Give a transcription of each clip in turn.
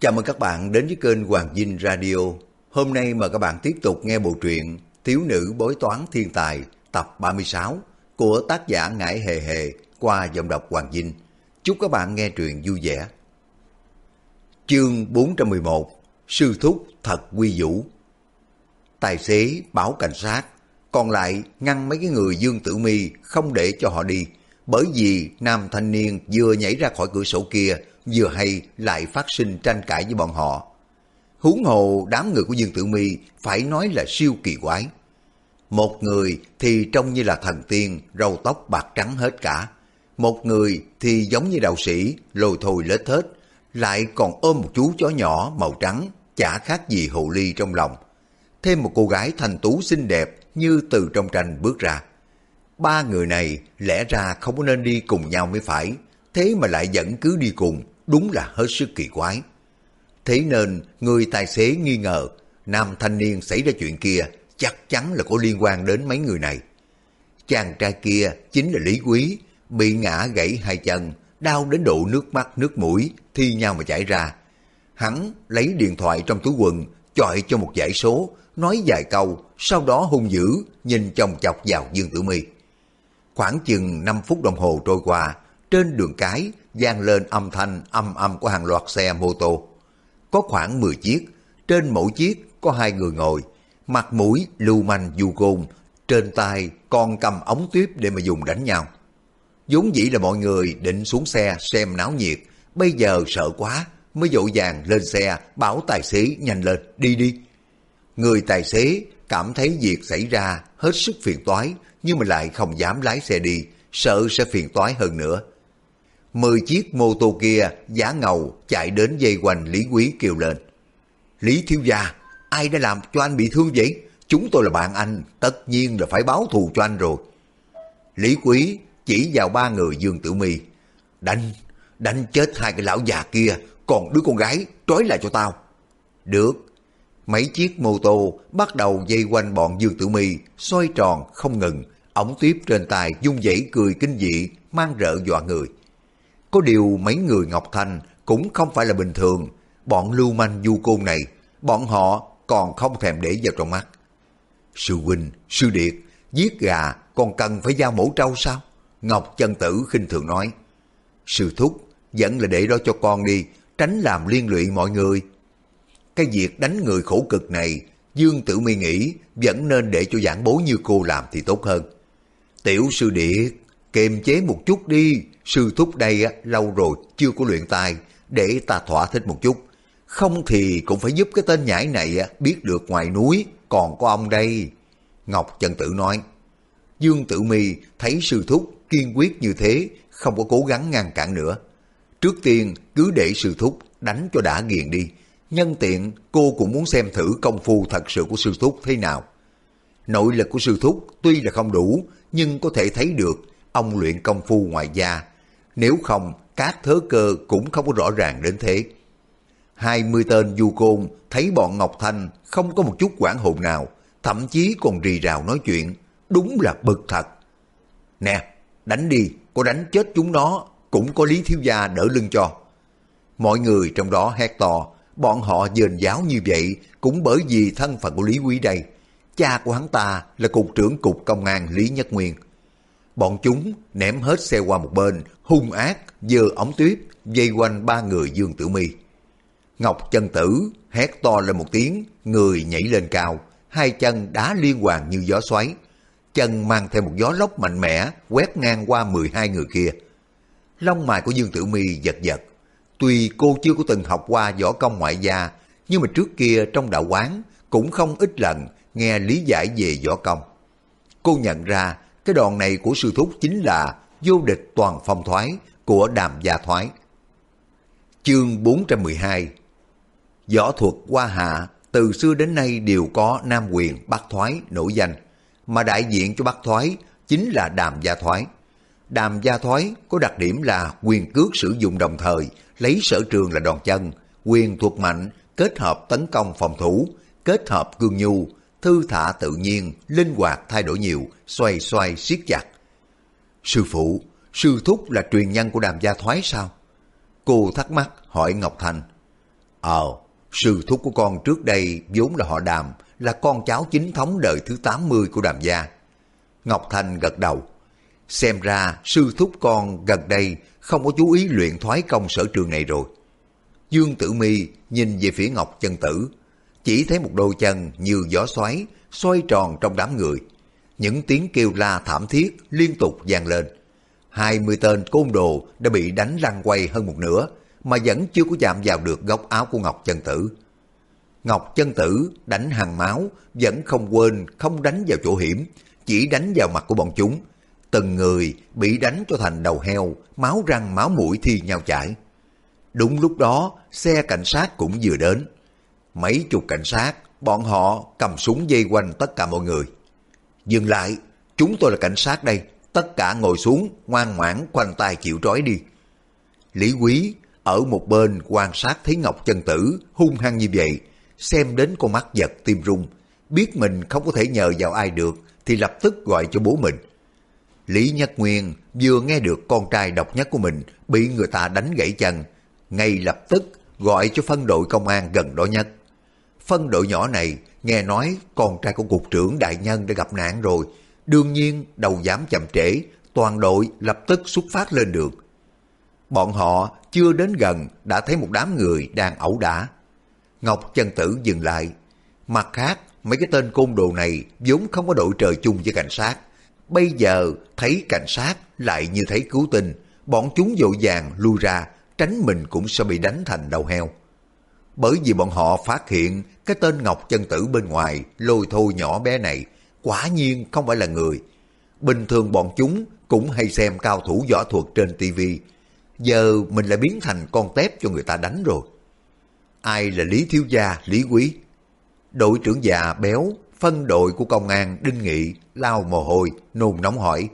Chào mừng các bạn đến với kênh Hoàng Dinh Radio. Hôm nay mời các bạn tiếp tục nghe bộ truyện Thiếu nữ bói toán thiên tài tập 36 của tác giả Ngải Hề Hề qua giọng đọc Hoàng Dinh. Chúc các bạn nghe truyện vui vẻ. Chương 411 Sư Thúc Thật Quy Vũ Tài xế báo cảnh sát, còn lại ngăn mấy cái người Dương Tử Mi không để cho họ đi, bởi vì nam thanh niên vừa nhảy ra khỏi cửa sổ kia vừa hay lại phát sinh tranh cãi với bọn họ. Huống hồ đám người của Dương Tử Mi phải nói là siêu kỳ quái. Một người thì trông như là thần tiên, râu tóc bạc trắng hết cả. Một người thì giống như đạo sĩ, lồi thồi lết hết, lại còn ôm một chú chó nhỏ màu trắng, chả khác gì hồ ly trong lòng. Thêm một cô gái thành tú xinh đẹp như từ trong tranh bước ra. Ba người này lẽ ra không có nên đi cùng nhau mới phải, thế mà lại vẫn cứ đi cùng, đúng là hết sức kỳ quái. Thế nên người tài xế nghi ngờ nam thanh niên xảy ra chuyện kia chắc chắn là có liên quan đến mấy người này. Chàng trai kia chính là Lý Quý, bị ngã gãy hai chân, đau đến độ nước mắt nước mũi, thi nhau mà chảy ra. Hắn lấy điện thoại trong túi quần, chọi cho một dãy số, nói vài câu, sau đó hung dữ, nhìn chồng chọc vào Dương Tử My. Khoảng chừng 5 phút đồng hồ trôi qua, trên đường cái vang lên âm thanh âm âm của hàng loạt xe mô tô. Có khoảng 10 chiếc, trên mỗi chiếc có hai người ngồi, mặt mũi lưu manh du côn, trên tay còn cầm ống tuyếp để mà dùng đánh nhau. vốn dĩ là mọi người định xuống xe xem náo nhiệt, bây giờ sợ quá mới dội vàng lên xe bảo tài xế nhanh lên, đi đi. Người tài xế cảm thấy việc xảy ra hết sức phiền toái nhưng mà lại không dám lái xe đi, sợ sẽ phiền toái hơn nữa. Mười chiếc mô tô kia giá ngầu chạy đến dây quanh Lý Quý kêu lên. Lý thiếu gia, ai đã làm cho anh bị thương vậy? Chúng tôi là bạn anh, tất nhiên là phải báo thù cho anh rồi. Lý Quý chỉ vào ba người Dương Tử Mi Đánh, đánh chết hai cái lão già kia, còn đứa con gái trói lại cho tao. Được. Mấy chiếc mô tô bắt đầu dây quanh bọn Dương Tử Mi xoay tròn không ngừng, ống tiếp trên tay dung dãy cười kinh dị, mang rợ dọa người. Có điều mấy người Ngọc Thành cũng không phải là bình thường, bọn lưu manh du côn này, bọn họ còn không thèm để vào trong mắt. Sư huynh, sư điệt, giết gà còn cần phải giao mổ trâu sao? Ngọc chân tử khinh thường nói. Sư thúc, vẫn là để đó cho con đi, tránh làm liên lụy mọi người. Cái việc đánh người khổ cực này, Dương Tử Mi nghĩ vẫn nên để cho giảng bố như cô làm thì tốt hơn. Tiểu sư điệt, kiềm chế một chút đi, sư thúc đây lâu rồi chưa có luyện tài, để ta thỏa thích một chút. Không thì cũng phải giúp cái tên nhãi này biết được ngoài núi còn có ông đây. Ngọc Trần Tử nói. Dương Tử Mi thấy sư thúc kiên quyết như thế, không có cố gắng ngăn cản nữa. Trước tiên cứ để sư thúc đánh cho đã nghiền đi. Nhân tiện cô cũng muốn xem thử công phu thật sự của sư thúc thế nào. Nội lực của sư thúc tuy là không đủ, nhưng có thể thấy được ông luyện công phu ngoài da. Nếu không, các thớ cơ cũng không có rõ ràng đến thế. Hai mươi tên du côn thấy bọn Ngọc Thanh không có một chút quản hồn nào, thậm chí còn rì rào nói chuyện, đúng là bực thật. Nè, đánh đi, có đánh chết chúng nó, cũng có lý thiếu gia đỡ lưng cho. Mọi người trong đó hét to, bọn họ dền giáo như vậy cũng bởi vì thân phận của Lý Quý đây. Cha của hắn ta là cục trưởng cục công an Lý Nhất Nguyên. Bọn chúng ném hết xe qua một bên, hung ác, dơ ống tuyếp dây quanh ba người Dương Tử Mi. Ngọc chân tử hét to lên một tiếng, người nhảy lên cao, hai chân đá liên hoàn như gió xoáy. Chân mang theo một gió lốc mạnh mẽ, quét ngang qua 12 người kia. Lông mày của Dương Tử Mi giật giật. Tuy cô chưa có từng học qua võ công ngoại gia, nhưng mà trước kia trong đạo quán cũng không ít lần nghe lý giải về võ công. Cô nhận ra cái đòn này của sư thúc chính là vô địch toàn phong thoái của đàm gia thoái. Chương 412 Võ thuật qua hạ từ xưa đến nay đều có nam quyền bắc thoái nổi danh, mà đại diện cho bắc thoái chính là đàm gia thoái. Đàm gia thoái có đặc điểm là quyền cước sử dụng đồng thời, lấy sở trường là đòn chân, quyền thuật mạnh, kết hợp tấn công phòng thủ, kết hợp cương nhu, thư thả tự nhiên, linh hoạt thay đổi nhiều, xoay xoay siết chặt. Sư phụ, sư thúc là truyền nhân của đàm gia thoái sao? Cô thắc mắc hỏi Ngọc Thành. Ờ, sư thúc của con trước đây vốn là họ đàm, là con cháu chính thống đời thứ 80 của đàm gia. Ngọc Thành gật đầu. Xem ra sư thúc con gần đây không có chú ý luyện thoái công sở trường này rồi. Dương Tử Mi nhìn về phía Ngọc Chân Tử, chỉ thấy một đôi chân như gió xoáy, xoay tròn trong đám người. Những tiếng kêu la thảm thiết liên tục vang lên. Hai mươi tên côn đồ đã bị đánh lăn quay hơn một nửa, mà vẫn chưa có chạm vào được góc áo của Ngọc Chân Tử. Ngọc Chân Tử đánh hàng máu, vẫn không quên không đánh vào chỗ hiểm, chỉ đánh vào mặt của bọn chúng. Từng người bị đánh cho thành đầu heo, máu răng máu mũi thi nhau chảy. Đúng lúc đó, xe cảnh sát cũng vừa đến. Mấy chục cảnh sát, bọn họ cầm súng dây quanh tất cả mọi người. Dừng lại, chúng tôi là cảnh sát đây, tất cả ngồi xuống, ngoan ngoãn quanh tay chịu trói đi. Lý Quý ở một bên quan sát thấy Ngọc Chân Tử hung hăng như vậy, xem đến con mắt giật tim rung, biết mình không có thể nhờ vào ai được thì lập tức gọi cho bố mình. Lý Nhất Nguyên vừa nghe được con trai độc nhất của mình bị người ta đánh gãy chân, ngay lập tức gọi cho phân đội công an gần đó nhất. Phân đội nhỏ này nghe nói con trai của cục trưởng đại nhân đã gặp nạn rồi, đương nhiên đầu dám chậm trễ, toàn đội lập tức xuất phát lên đường. Bọn họ chưa đến gần đã thấy một đám người đang ẩu đả. Ngọc chân tử dừng lại. Mặt khác, mấy cái tên côn đồ này vốn không có đội trời chung với cảnh sát. Bây giờ thấy cảnh sát lại như thấy cứu tinh, bọn chúng dội vàng lui ra, tránh mình cũng sẽ bị đánh thành đầu heo. Bởi vì bọn họ phát hiện cái tên Ngọc Chân Tử bên ngoài lôi thôi nhỏ bé này quả nhiên không phải là người. Bình thường bọn chúng cũng hay xem cao thủ võ thuật trên tivi Giờ mình lại biến thành con tép cho người ta đánh rồi. Ai là Lý Thiếu Gia, Lý Quý? Đội trưởng già béo, phân đội của công an Đinh Nghị, lao mồ hôi, nôn nóng hỏi.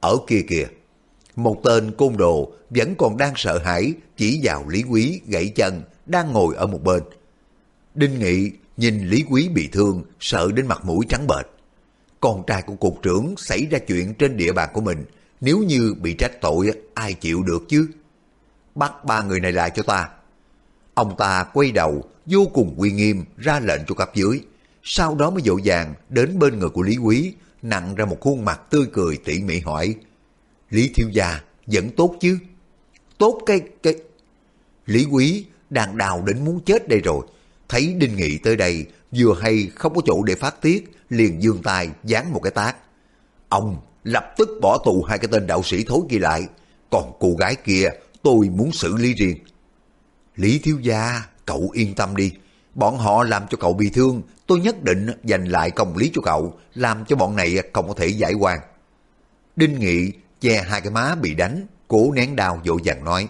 Ở kia kìa, một tên côn đồ vẫn còn đang sợ hãi chỉ vào Lý Quý gãy chân đang ngồi ở một bên. Đinh Nghị nhìn Lý Quý bị thương, sợ đến mặt mũi trắng bệch. Con trai của cục trưởng xảy ra chuyện trên địa bàn của mình, nếu như bị trách tội, ai chịu được chứ? Bắt ba người này lại cho ta. Ông ta quay đầu, vô cùng uy nghiêm, ra lệnh cho cấp dưới. Sau đó mới dỗ dàng đến bên người của Lý Quý, nặng ra một khuôn mặt tươi cười tỉ mỉ hỏi. Lý Thiếu Gia, vẫn tốt chứ? Tốt cái... cái... Lý Quý đang đào đến muốn chết đây rồi. Thấy Đinh Nghị tới đây, vừa hay không có chỗ để phát tiết, liền dương tay dán một cái tác. Ông lập tức bỏ tù hai cái tên đạo sĩ thối kia lại. Còn cô gái kia tôi muốn xử lý riêng. Lý thiếu gia, cậu yên tâm đi. Bọn họ làm cho cậu bị thương, tôi nhất định dành lại công lý cho cậu, làm cho bọn này không có thể giải quan. Đinh Nghị che hai cái má bị đánh, cố nén đau dội dàng nói.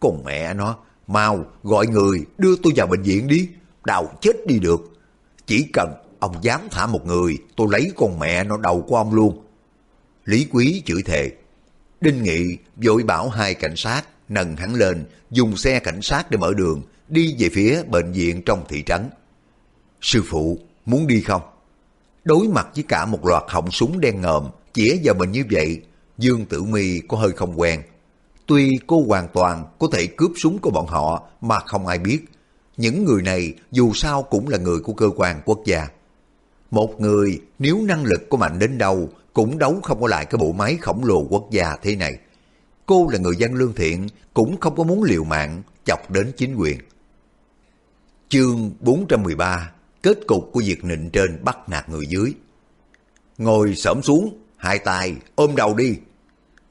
cùng mẹ nó, mau gọi người đưa tôi vào bệnh viện đi, đau chết đi được. Chỉ cần ông dám thả một người, tôi lấy con mẹ nó đầu của ông luôn. Lý Quý chửi thề. Đinh Nghị vội bảo hai cảnh sát nâng hắn lên, dùng xe cảnh sát để mở đường, đi về phía bệnh viện trong thị trấn. Sư phụ, muốn đi không? Đối mặt với cả một loạt họng súng đen ngòm, chĩa vào mình như vậy, Dương Tử Mi có hơi không quen. Tuy cô hoàn toàn có thể cướp súng của bọn họ mà không ai biết, những người này dù sao cũng là người của cơ quan quốc gia. Một người nếu năng lực của mạnh đến đâu cũng đấu không có lại cái bộ máy khổng lồ quốc gia thế này. Cô là người dân lương thiện, cũng không có muốn liều mạng chọc đến chính quyền. Chương 413 Kết cục của việc nịnh trên bắt nạt người dưới Ngồi sẫm xuống, hai tay ôm đầu đi.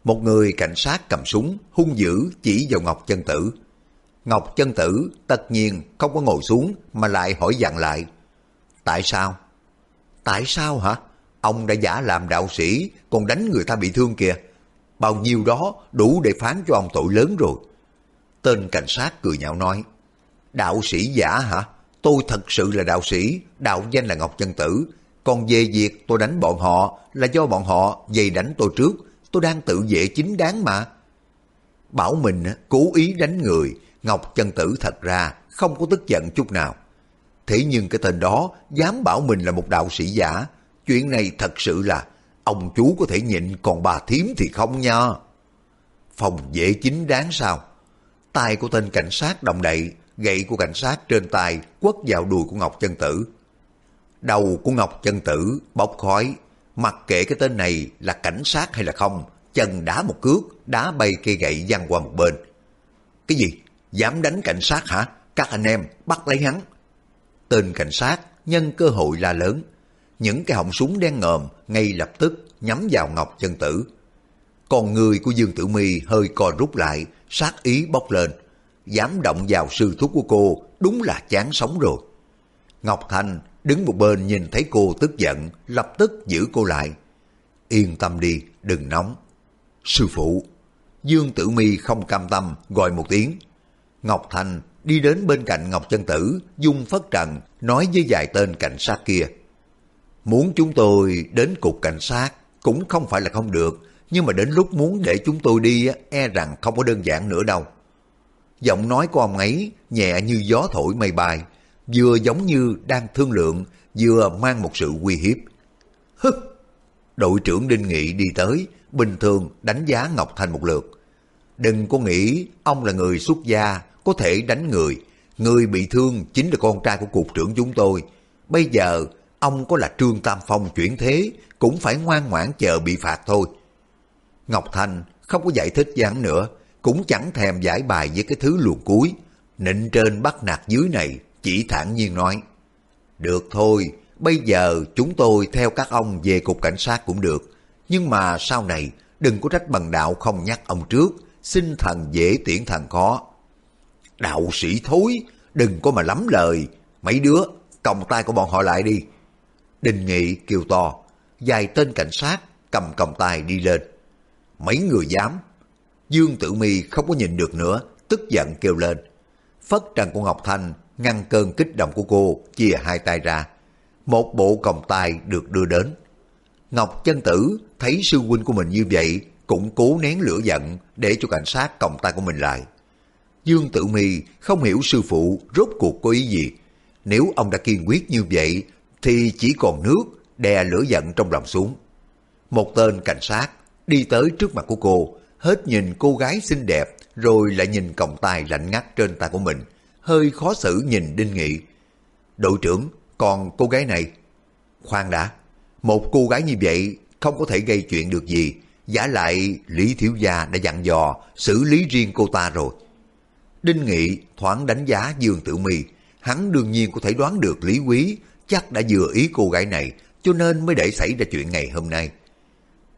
Một người cảnh sát cầm súng, hung dữ chỉ vào Ngọc Chân Tử. Ngọc Chân Tử tất nhiên không có ngồi xuống mà lại hỏi dặn lại. Tại sao? Tại sao hả? Ông đã giả làm đạo sĩ, còn đánh người ta bị thương kìa. Bao nhiêu đó đủ để phán cho ông tội lớn rồi. Tên cảnh sát cười nhạo nói, Đạo sĩ giả hả? Tôi thật sự là đạo sĩ, đạo danh là Ngọc Chân Tử. Còn về việc tôi đánh bọn họ là do bọn họ dày đánh tôi trước, tôi đang tự vệ chính đáng mà. Bảo mình cố ý đánh người, Ngọc Chân Tử thật ra không có tức giận chút nào. Thế nhưng cái tên đó dám bảo mình là một đạo sĩ giả, Chuyện này thật sự là ông chú có thể nhịn còn bà thím thì không nha. Phòng vệ chính đáng sao? tay của tên cảnh sát động đậy, gậy của cảnh sát trên tay quất vào đùi của Ngọc Chân Tử. Đầu của Ngọc Chân Tử bốc khói, mặc kệ cái tên này là cảnh sát hay là không, chân đá một cước, đá bay cây gậy văng qua một bên. Cái gì? Dám đánh cảnh sát hả? Các anh em bắt lấy hắn. Tên cảnh sát nhân cơ hội la lớn. Những cái họng súng đen ngòm ngay lập tức nhắm vào Ngọc Chân Tử. Còn người của Dương Tử Mi hơi co rút lại, sát ý bốc lên. Dám động vào sư thúc của cô, đúng là chán sống rồi. Ngọc thành đứng một bên nhìn thấy cô tức giận, lập tức giữ cô lại. Yên tâm đi, đừng nóng. Sư phụ, Dương Tử Mi không cam tâm gọi một tiếng. Ngọc Thanh đi đến bên cạnh Ngọc Chân Tử, dung phất trần, nói với vài tên cảnh sát kia. Muốn chúng tôi đến cục cảnh sát cũng không phải là không được, nhưng mà đến lúc muốn để chúng tôi đi e rằng không có đơn giản nữa đâu. Giọng nói của ông ấy nhẹ như gió thổi mây bay, vừa giống như đang thương lượng, vừa mang một sự uy hiếp. Hứ! Đội trưởng Đinh Nghị đi tới, bình thường đánh giá Ngọc Thanh một lượt. Đừng có nghĩ ông là người xuất gia, có thể đánh người. Người bị thương chính là con trai của cục trưởng chúng tôi. Bây giờ, ông có là Trương Tam Phong chuyển thế, cũng phải ngoan ngoãn chờ bị phạt thôi. Ngọc Thanh không có giải thích gián nữa, cũng chẳng thèm giải bài với cái thứ luồn cuối. Nịnh trên bắt nạt dưới này, chỉ thản nhiên nói. Được thôi, bây giờ chúng tôi theo các ông về cục cảnh sát cũng được. Nhưng mà sau này, đừng có trách bằng đạo không nhắc ông trước, xin thần dễ tiễn thần khó. Đạo sĩ thối, đừng có mà lắm lời, mấy đứa, còng tay của bọn họ lại đi. Đình Nghị kêu to, vài tên cảnh sát cầm còng tay đi lên. Mấy người dám. Dương Tử Mi không có nhìn được nữa, tức giận kêu lên. Phất trần của Ngọc Thanh ngăn cơn kích động của cô, chia hai tay ra. Một bộ còng tay được đưa đến. Ngọc chân tử thấy sư huynh của mình như vậy, cũng cố nén lửa giận để cho cảnh sát còng tay của mình lại. Dương Tử Mi không hiểu sư phụ rốt cuộc có ý gì. Nếu ông đã kiên quyết như vậy, thì chỉ còn nước đè lửa giận trong lòng xuống. Một tên cảnh sát đi tới trước mặt của cô, hết nhìn cô gái xinh đẹp, rồi lại nhìn còng tay lạnh ngắt trên tay của mình, hơi khó xử nhìn Đinh Nghị. Đội trưởng, còn cô gái này? Khoan đã, một cô gái như vậy không có thể gây chuyện được gì, giả lại Lý Thiếu Gia đã dặn dò xử lý riêng cô ta rồi. Đinh Nghị thoáng đánh giá Dương Tử Mi, hắn đương nhiên có thể đoán được Lý Quý chắc đã vừa ý cô gái này, cho nên mới để xảy ra chuyện ngày hôm nay.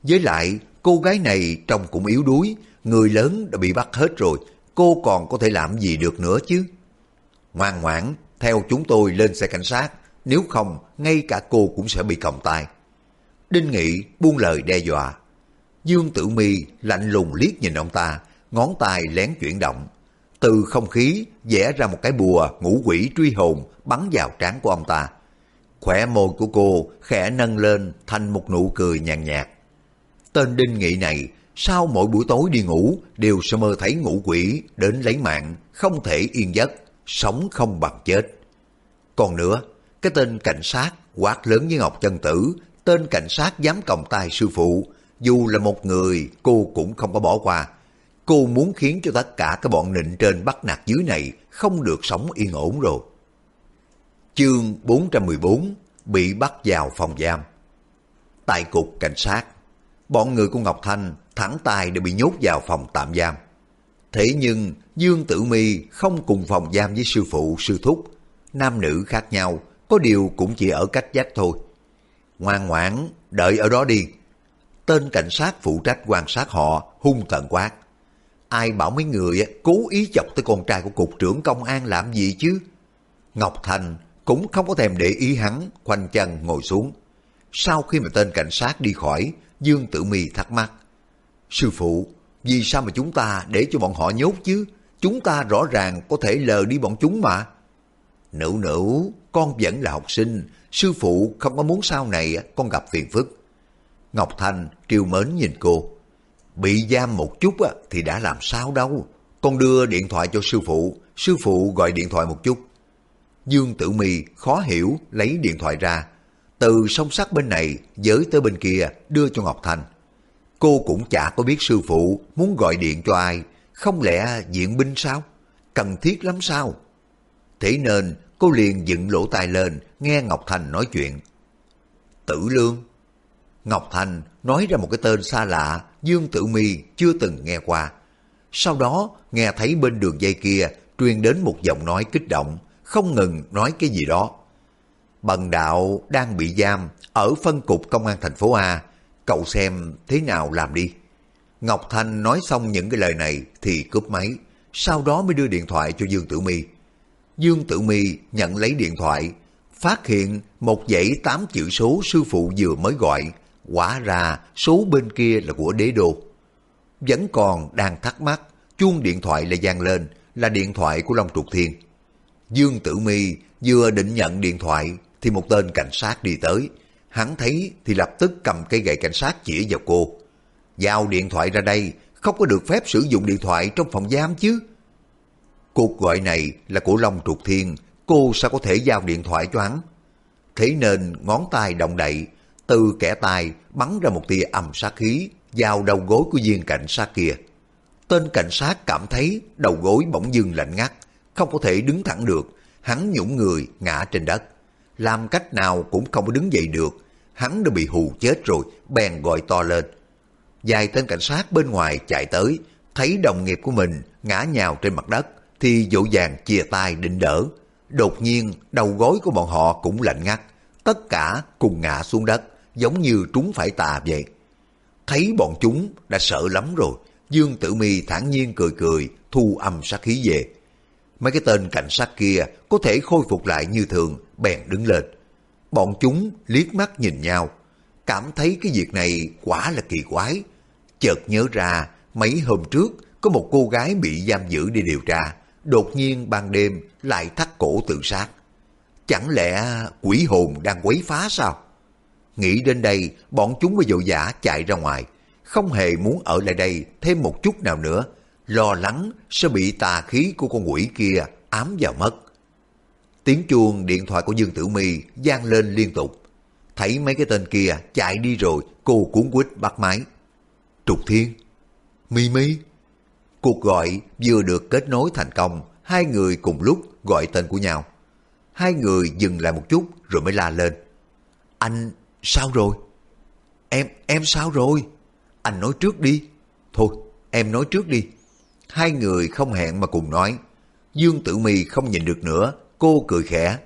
Với lại, cô gái này trông cũng yếu đuối, người lớn đã bị bắt hết rồi, cô còn có thể làm gì được nữa chứ? Ngoan ngoãn, theo chúng tôi lên xe cảnh sát, nếu không, ngay cả cô cũng sẽ bị còng tay. Đinh Nghị buông lời đe dọa. Dương Tử Mi lạnh lùng liếc nhìn ông ta, ngón tay lén chuyển động. Từ không khí vẽ ra một cái bùa ngũ quỷ truy hồn bắn vào trán của ông ta. Khỏe môi của cô khẽ nâng lên thành một nụ cười nhàn nhạt. Tên Đinh Nghị này sau mỗi buổi tối đi ngủ đều sẽ mơ thấy ngũ quỷ đến lấy mạng, không thể yên giấc, sống không bằng chết. Còn nữa, cái tên cảnh sát quát lớn với Ngọc Chân Tử, tên cảnh sát dám còng tay sư phụ, dù là một người cô cũng không có bỏ qua. Cô muốn khiến cho tất cả các bọn nịnh trên bắt nạt dưới này không được sống yên ổn rồi. Chương 414 Bị bắt vào phòng giam Tại cục cảnh sát, bọn người của Ngọc Thanh thẳng tay đều bị nhốt vào phòng tạm giam. Thế nhưng Dương Tử Mi không cùng phòng giam với sư phụ, sư thúc. Nam nữ khác nhau, có điều cũng chỉ ở cách vách thôi. Ngoan ngoãn, đợi ở đó đi. Tên cảnh sát phụ trách quan sát họ hung tận quát. Ai bảo mấy người cố ý chọc tới con trai của cục trưởng công an làm gì chứ? Ngọc Thành cũng không có thèm để ý hắn, khoanh chân ngồi xuống. Sau khi mà tên cảnh sát đi khỏi, Dương Tử Mi thắc mắc. Sư phụ, vì sao mà chúng ta để cho bọn họ nhốt chứ? Chúng ta rõ ràng có thể lờ đi bọn chúng mà. Nữ nữ, con vẫn là học sinh, sư phụ không có muốn sau này con gặp phiền phức. Ngọc Thanh triều mến nhìn cô. Bị giam một chút thì đã làm sao đâu. Con đưa điện thoại cho sư phụ, sư phụ gọi điện thoại một chút. Dương Tử Mi khó hiểu lấy điện thoại ra, từ song sắt bên này giới tới bên kia đưa cho Ngọc Thành. Cô cũng chả có biết sư phụ muốn gọi điện cho ai, không lẽ diện binh sao? Cần thiết lắm sao? Thế nên cô liền dựng lỗ tai lên nghe Ngọc Thành nói chuyện. Tử Lương Ngọc Thành nói ra một cái tên xa lạ Dương Tử Mi chưa từng nghe qua. Sau đó nghe thấy bên đường dây kia truyền đến một giọng nói kích động, không ngừng nói cái gì đó. Bần đạo đang bị giam ở phân cục công an thành phố A, cậu xem thế nào làm đi. Ngọc Thanh nói xong những cái lời này thì cướp máy, sau đó mới đưa điện thoại cho Dương Tử Mi. Dương Tử Mi nhận lấy điện thoại, phát hiện một dãy tám chữ số sư phụ vừa mới gọi, quả ra số bên kia là của đế đô. Vẫn còn đang thắc mắc, chuông điện thoại lại vang lên, là điện thoại của Long Trục Thiên. Dương Tử Mi vừa định nhận điện thoại thì một tên cảnh sát đi tới. Hắn thấy thì lập tức cầm cây gậy cảnh sát chỉ vào cô. Giao điện thoại ra đây, không có được phép sử dụng điện thoại trong phòng giam chứ. Cuộc gọi này là của Long Trục Thiên, cô sao có thể giao điện thoại cho hắn? Thế nên ngón tay động đậy, từ kẻ tay bắn ra một tia âm sát khí vào đầu gối của viên cảnh sát kia. Tên cảnh sát cảm thấy đầu gối bỗng dưng lạnh ngắt, không có thể đứng thẳng được, hắn nhũng người ngã trên đất. Làm cách nào cũng không đứng dậy được, hắn đã bị hù chết rồi, bèn gọi to lên. Vài tên cảnh sát bên ngoài chạy tới, thấy đồng nghiệp của mình ngã nhào trên mặt đất, thì dỗ dàng chia tay định đỡ. Đột nhiên, đầu gối của bọn họ cũng lạnh ngắt, tất cả cùng ngã xuống đất, giống như trúng phải tà vậy. Thấy bọn chúng đã sợ lắm rồi, Dương Tử Mi thản nhiên cười cười, thu âm sát khí về. Mấy cái tên cảnh sát kia có thể khôi phục lại như thường, bèn đứng lên. Bọn chúng liếc mắt nhìn nhau, cảm thấy cái việc này quả là kỳ quái. Chợt nhớ ra, mấy hôm trước có một cô gái bị giam giữ đi điều tra, đột nhiên ban đêm lại thắt cổ tự sát. Chẳng lẽ quỷ hồn đang quấy phá sao? Nghĩ đến đây, bọn chúng mới vội vã chạy ra ngoài, không hề muốn ở lại đây thêm một chút nào nữa, lo lắng sẽ bị tà khí của con quỷ kia ám vào mất. Tiếng chuông điện thoại của Dương Tử Mi vang lên liên tục. Thấy mấy cái tên kia chạy đi rồi, cô cuốn quýt bắt máy. Trục Thiên, Mi Mi. Cuộc gọi vừa được kết nối thành công, hai người cùng lúc gọi tên của nhau. Hai người dừng lại một chút rồi mới la lên. Anh, sao rồi? Em, em sao rồi? Anh nói trước đi. Thôi, em nói trước đi. Hai người không hẹn mà cùng nói. Dương Tử Mi không nhìn được nữa, cô cười khẽ.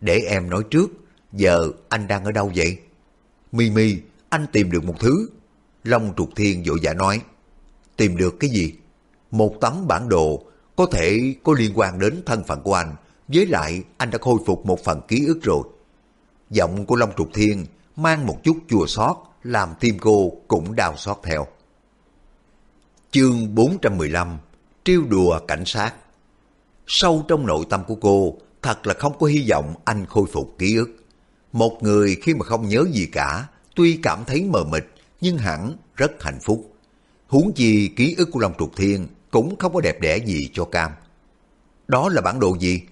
Để em nói trước, giờ anh đang ở đâu vậy? Mi Mi, anh tìm được một thứ. Long Trục Thiên vội vã nói. Tìm được cái gì? Một tấm bản đồ có thể có liên quan đến thân phận của anh, với lại anh đã khôi phục một phần ký ức rồi. Giọng của Long Trục Thiên mang một chút chua xót làm tim cô cũng đau xót theo. Chương 415 Triêu đùa cảnh sát Sâu trong nội tâm của cô, thật là không có hy vọng anh khôi phục ký ức. Một người khi mà không nhớ gì cả, tuy cảm thấy mờ mịt, nhưng hẳn rất hạnh phúc. Huống chi ký ức của Long Trục Thiên cũng không có đẹp đẽ gì cho Cam. Đó là bản đồ gì?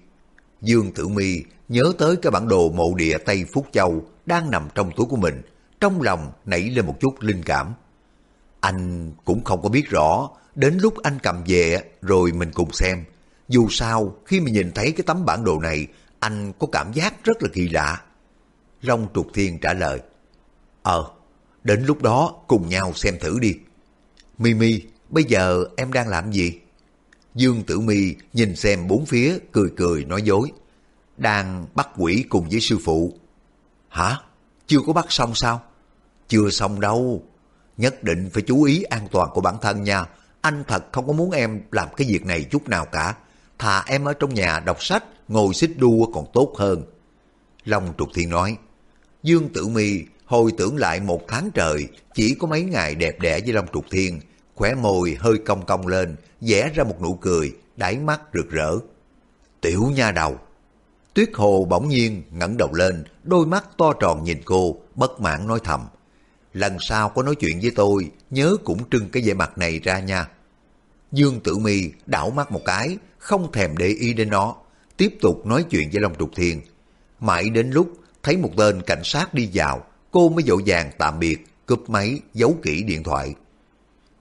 Dương Tử Mi nhớ tới cái bản đồ mộ địa Tây Phúc Châu đang nằm trong túi của mình, trong lòng nảy lên một chút linh cảm. Anh cũng không có biết rõ, đến lúc anh cầm về rồi mình cùng xem. Dù sao, khi mà nhìn thấy cái tấm bản đồ này, anh có cảm giác rất là kỳ lạ. Long Trục Thiên trả lời, Ờ, đến lúc đó cùng nhau xem thử đi. Mimi, bây giờ em đang làm gì? Dương Tử Mi nhìn xem bốn phía, cười cười nói dối. Đang bắt quỷ cùng với sư phụ. Hả? Chưa có bắt xong sao? Chưa xong đâu. Nhất định phải chú ý an toàn của bản thân nha. Anh thật không có muốn em làm cái việc này chút nào cả. Thà em ở trong nhà đọc sách, ngồi xích đua còn tốt hơn. Long Trục Thiên nói. Dương Tử Mi hồi tưởng lại một tháng trời, chỉ có mấy ngày đẹp đẽ với Long Trục Thiên, khỏe môi hơi cong cong lên, vẽ ra một nụ cười, đáy mắt rực rỡ. Tiểu nha đầu. Tuyết Hồ bỗng nhiên ngẩng đầu lên, đôi mắt to tròn nhìn cô, bất mãn nói thầm. Lần sau có nói chuyện với tôi, nhớ cũng trưng cái vẻ mặt này ra nha. Dương Tử Mi đảo mắt một cái, không thèm để ý đến nó, tiếp tục nói chuyện với Long Trục Thiên. Mãi đến lúc thấy một tên cảnh sát đi vào, cô mới dỗ dàng tạm biệt, cúp máy, giấu kỹ điện thoại.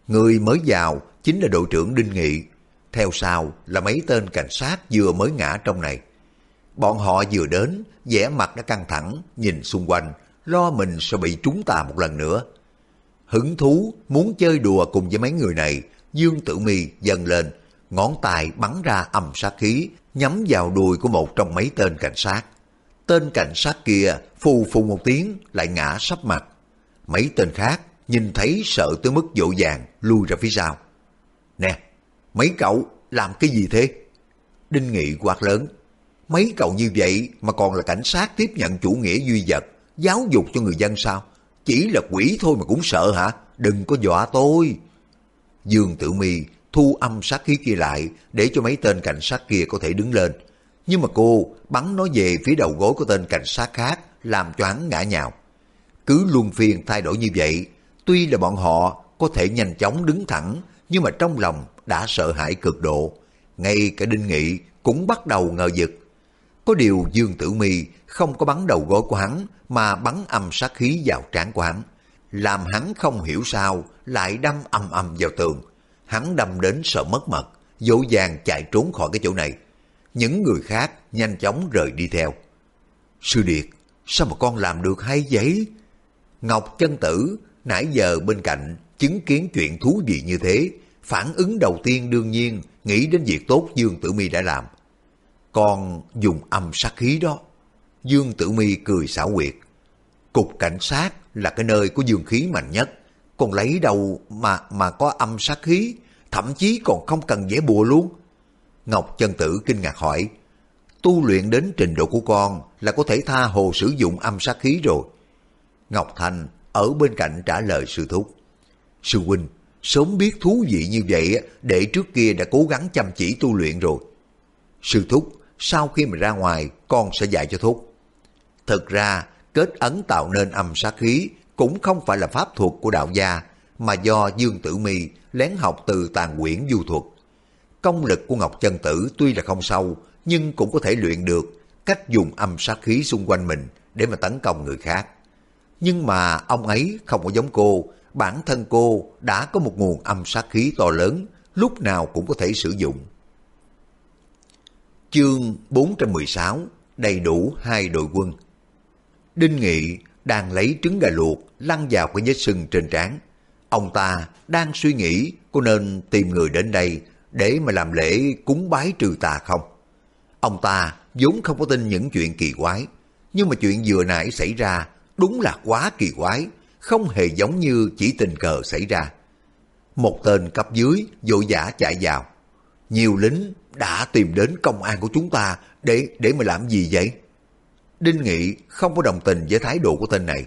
Người mới vào chính là đội trưởng Đinh Nghị. Theo sau là mấy tên cảnh sát vừa mới ngã trong này. Bọn họ vừa đến, vẻ mặt đã căng thẳng, nhìn xung quanh, lo mình sẽ bị trúng tà một lần nữa. Hứng thú, muốn chơi đùa cùng với mấy người này, Dương Tử Mi dần lên, ngón tay bắn ra âm sát khí, nhắm vào đùi của một trong mấy tên cảnh sát. Tên cảnh sát kia phù phù một tiếng lại ngã sắp mặt. Mấy tên khác nhìn thấy sợ tới mức dỗ dàng lui ra phía sau. Nè, mấy cậu làm cái gì thế? Đinh Nghị quát lớn. Mấy cậu như vậy mà còn là cảnh sát tiếp nhận chủ nghĩa duy vật, giáo dục cho người dân sao? Chỉ là quỷ thôi mà cũng sợ hả? Đừng có dọa tôi. Dương Tử Mi thu âm sát khí kia lại để cho mấy tên cảnh sát kia có thể đứng lên. Nhưng mà cô bắn nó về phía đầu gối của tên cảnh sát khác làm cho hắn ngã nhào. Cứ luân phiên thay đổi như vậy, tuy là bọn họ có thể nhanh chóng đứng thẳng nhưng mà trong lòng đã sợ hãi cực độ. Ngay cả Đinh Nghị cũng bắt đầu ngờ vực. Có điều Dương Tử Mi không có bắn đầu gối của hắn mà bắn âm sát khí vào trán của hắn. Làm hắn không hiểu sao lại đâm âm âm vào tường. Hắn đâm đến sợ mất mật, dỗ dàng chạy trốn khỏi cái chỗ này. Những người khác nhanh chóng rời đi theo. Sư Điệt, sao mà con làm được hay vậy? Ngọc chân tử nãy giờ bên cạnh chứng kiến chuyện thú vị như thế, phản ứng đầu tiên đương nhiên nghĩ đến việc tốt Dương Tử Mi đã làm. con dùng âm sát khí đó. Dương Tử Mi cười xảo quyệt. Cục cảnh sát là cái nơi có dương khí mạnh nhất. Còn lấy đầu mà mà có âm sát khí, thậm chí còn không cần dễ bùa luôn. Ngọc chân tử kinh ngạc hỏi, tu luyện đến trình độ của con là có thể tha hồ sử dụng âm sát khí rồi. Ngọc Thành ở bên cạnh trả lời sư thúc. Sư huynh, sớm biết thú vị như vậy để trước kia đã cố gắng chăm chỉ tu luyện rồi. Sư thúc, sau khi mà ra ngoài, con sẽ dạy cho thúc. Thực ra, kết ấn tạo nên âm sát khí cũng không phải là pháp thuật của đạo gia, mà do Dương Tử Mi lén học từ tàn quyển du thuật. Công lực của Ngọc Chân Tử tuy là không sâu, nhưng cũng có thể luyện được cách dùng âm sát khí xung quanh mình để mà tấn công người khác. Nhưng mà ông ấy không có giống cô, bản thân cô đã có một nguồn âm sát khí to lớn, lúc nào cũng có thể sử dụng. Chương 416 Đầy đủ hai đội quân Đinh Nghị đang lấy trứng gà luộc lăn vào cái vết sưng trên trán. Ông ta đang suy nghĩ có nên tìm người đến đây để mà làm lễ cúng bái trừ tà không? Ông ta vốn không có tin những chuyện kỳ quái, nhưng mà chuyện vừa nãy xảy ra đúng là quá kỳ quái, không hề giống như chỉ tình cờ xảy ra. Một tên cấp dưới vội vã chạy vào. Nhiều lính đã tìm đến công an của chúng ta để để mà làm gì vậy? Đinh Nghị không có đồng tình với thái độ của tên này.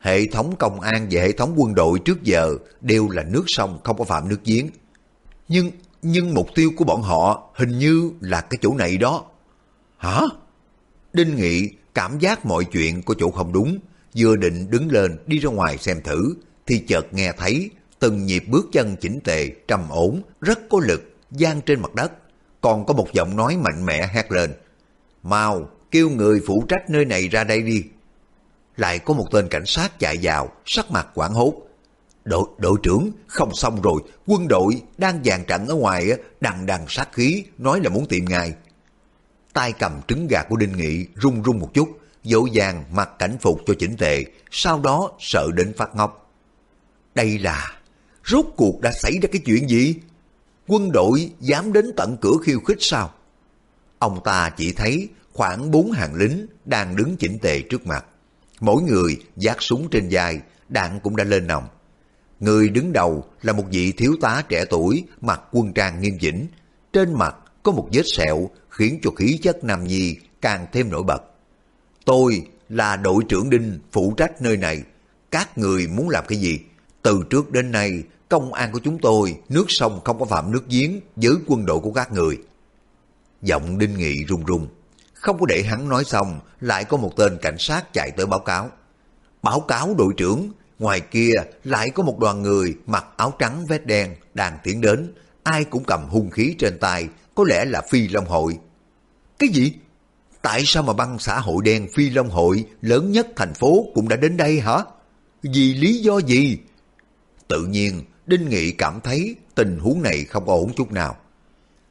Hệ thống công an và hệ thống quân đội trước giờ đều là nước sông không có phạm nước giếng. Nhưng nhưng mục tiêu của bọn họ hình như là cái chỗ này đó. Hả? Đinh Nghị cảm giác mọi chuyện có chỗ không đúng, vừa định đứng lên đi ra ngoài xem thử, thì chợt nghe thấy từng nhịp bước chân chỉnh tề, trầm ổn, rất có lực, gian trên mặt đất. Còn có một giọng nói mạnh mẽ hét lên. Mau, kêu người phụ trách nơi này ra đây đi. Lại có một tên cảnh sát chạy vào, sắc mặt quảng hốt. Đội, đội trưởng, không xong rồi, quân đội đang dàn trận ở ngoài, đằng đằng sát khí, nói là muốn tìm ngài. tay cầm trứng gà của Đinh Nghị rung rung một chút, dỗ dàng mặc cảnh phục cho chỉnh tề, sau đó sợ đến phát ngốc. Đây là, rốt cuộc đã xảy ra cái chuyện gì? Quân đội dám đến tận cửa khiêu khích sao? Ông ta chỉ thấy khoảng bốn hàng lính đang đứng chỉnh tề trước mặt. Mỗi người giác súng trên vai, đạn cũng đã lên nòng. Người đứng đầu là một vị thiếu tá trẻ tuổi mặc quân trang nghiêm chỉnh. Trên mặt có một vết sẹo khiến cho khí chất nam nhi càng thêm nổi bật. Tôi là đội trưởng Đinh phụ trách nơi này. Các người muốn làm cái gì? Từ trước đến nay, công an của chúng tôi, nước sông không có phạm nước giếng với quân đội của các người. Giọng Đinh Nghị run run. Không có để hắn nói xong, lại có một tên cảnh sát chạy tới báo cáo. Báo cáo đội trưởng, ngoài kia lại có một đoàn người mặc áo trắng vest đen đang tiến đến, ai cũng cầm hung khí trên tay, có lẽ là phi long hội. Cái gì? Tại sao mà băng xã hội đen phi long hội lớn nhất thành phố cũng đã đến đây hả? Vì lý do gì? Tự nhiên, Đinh Nghị cảm thấy tình huống này không ổn chút nào.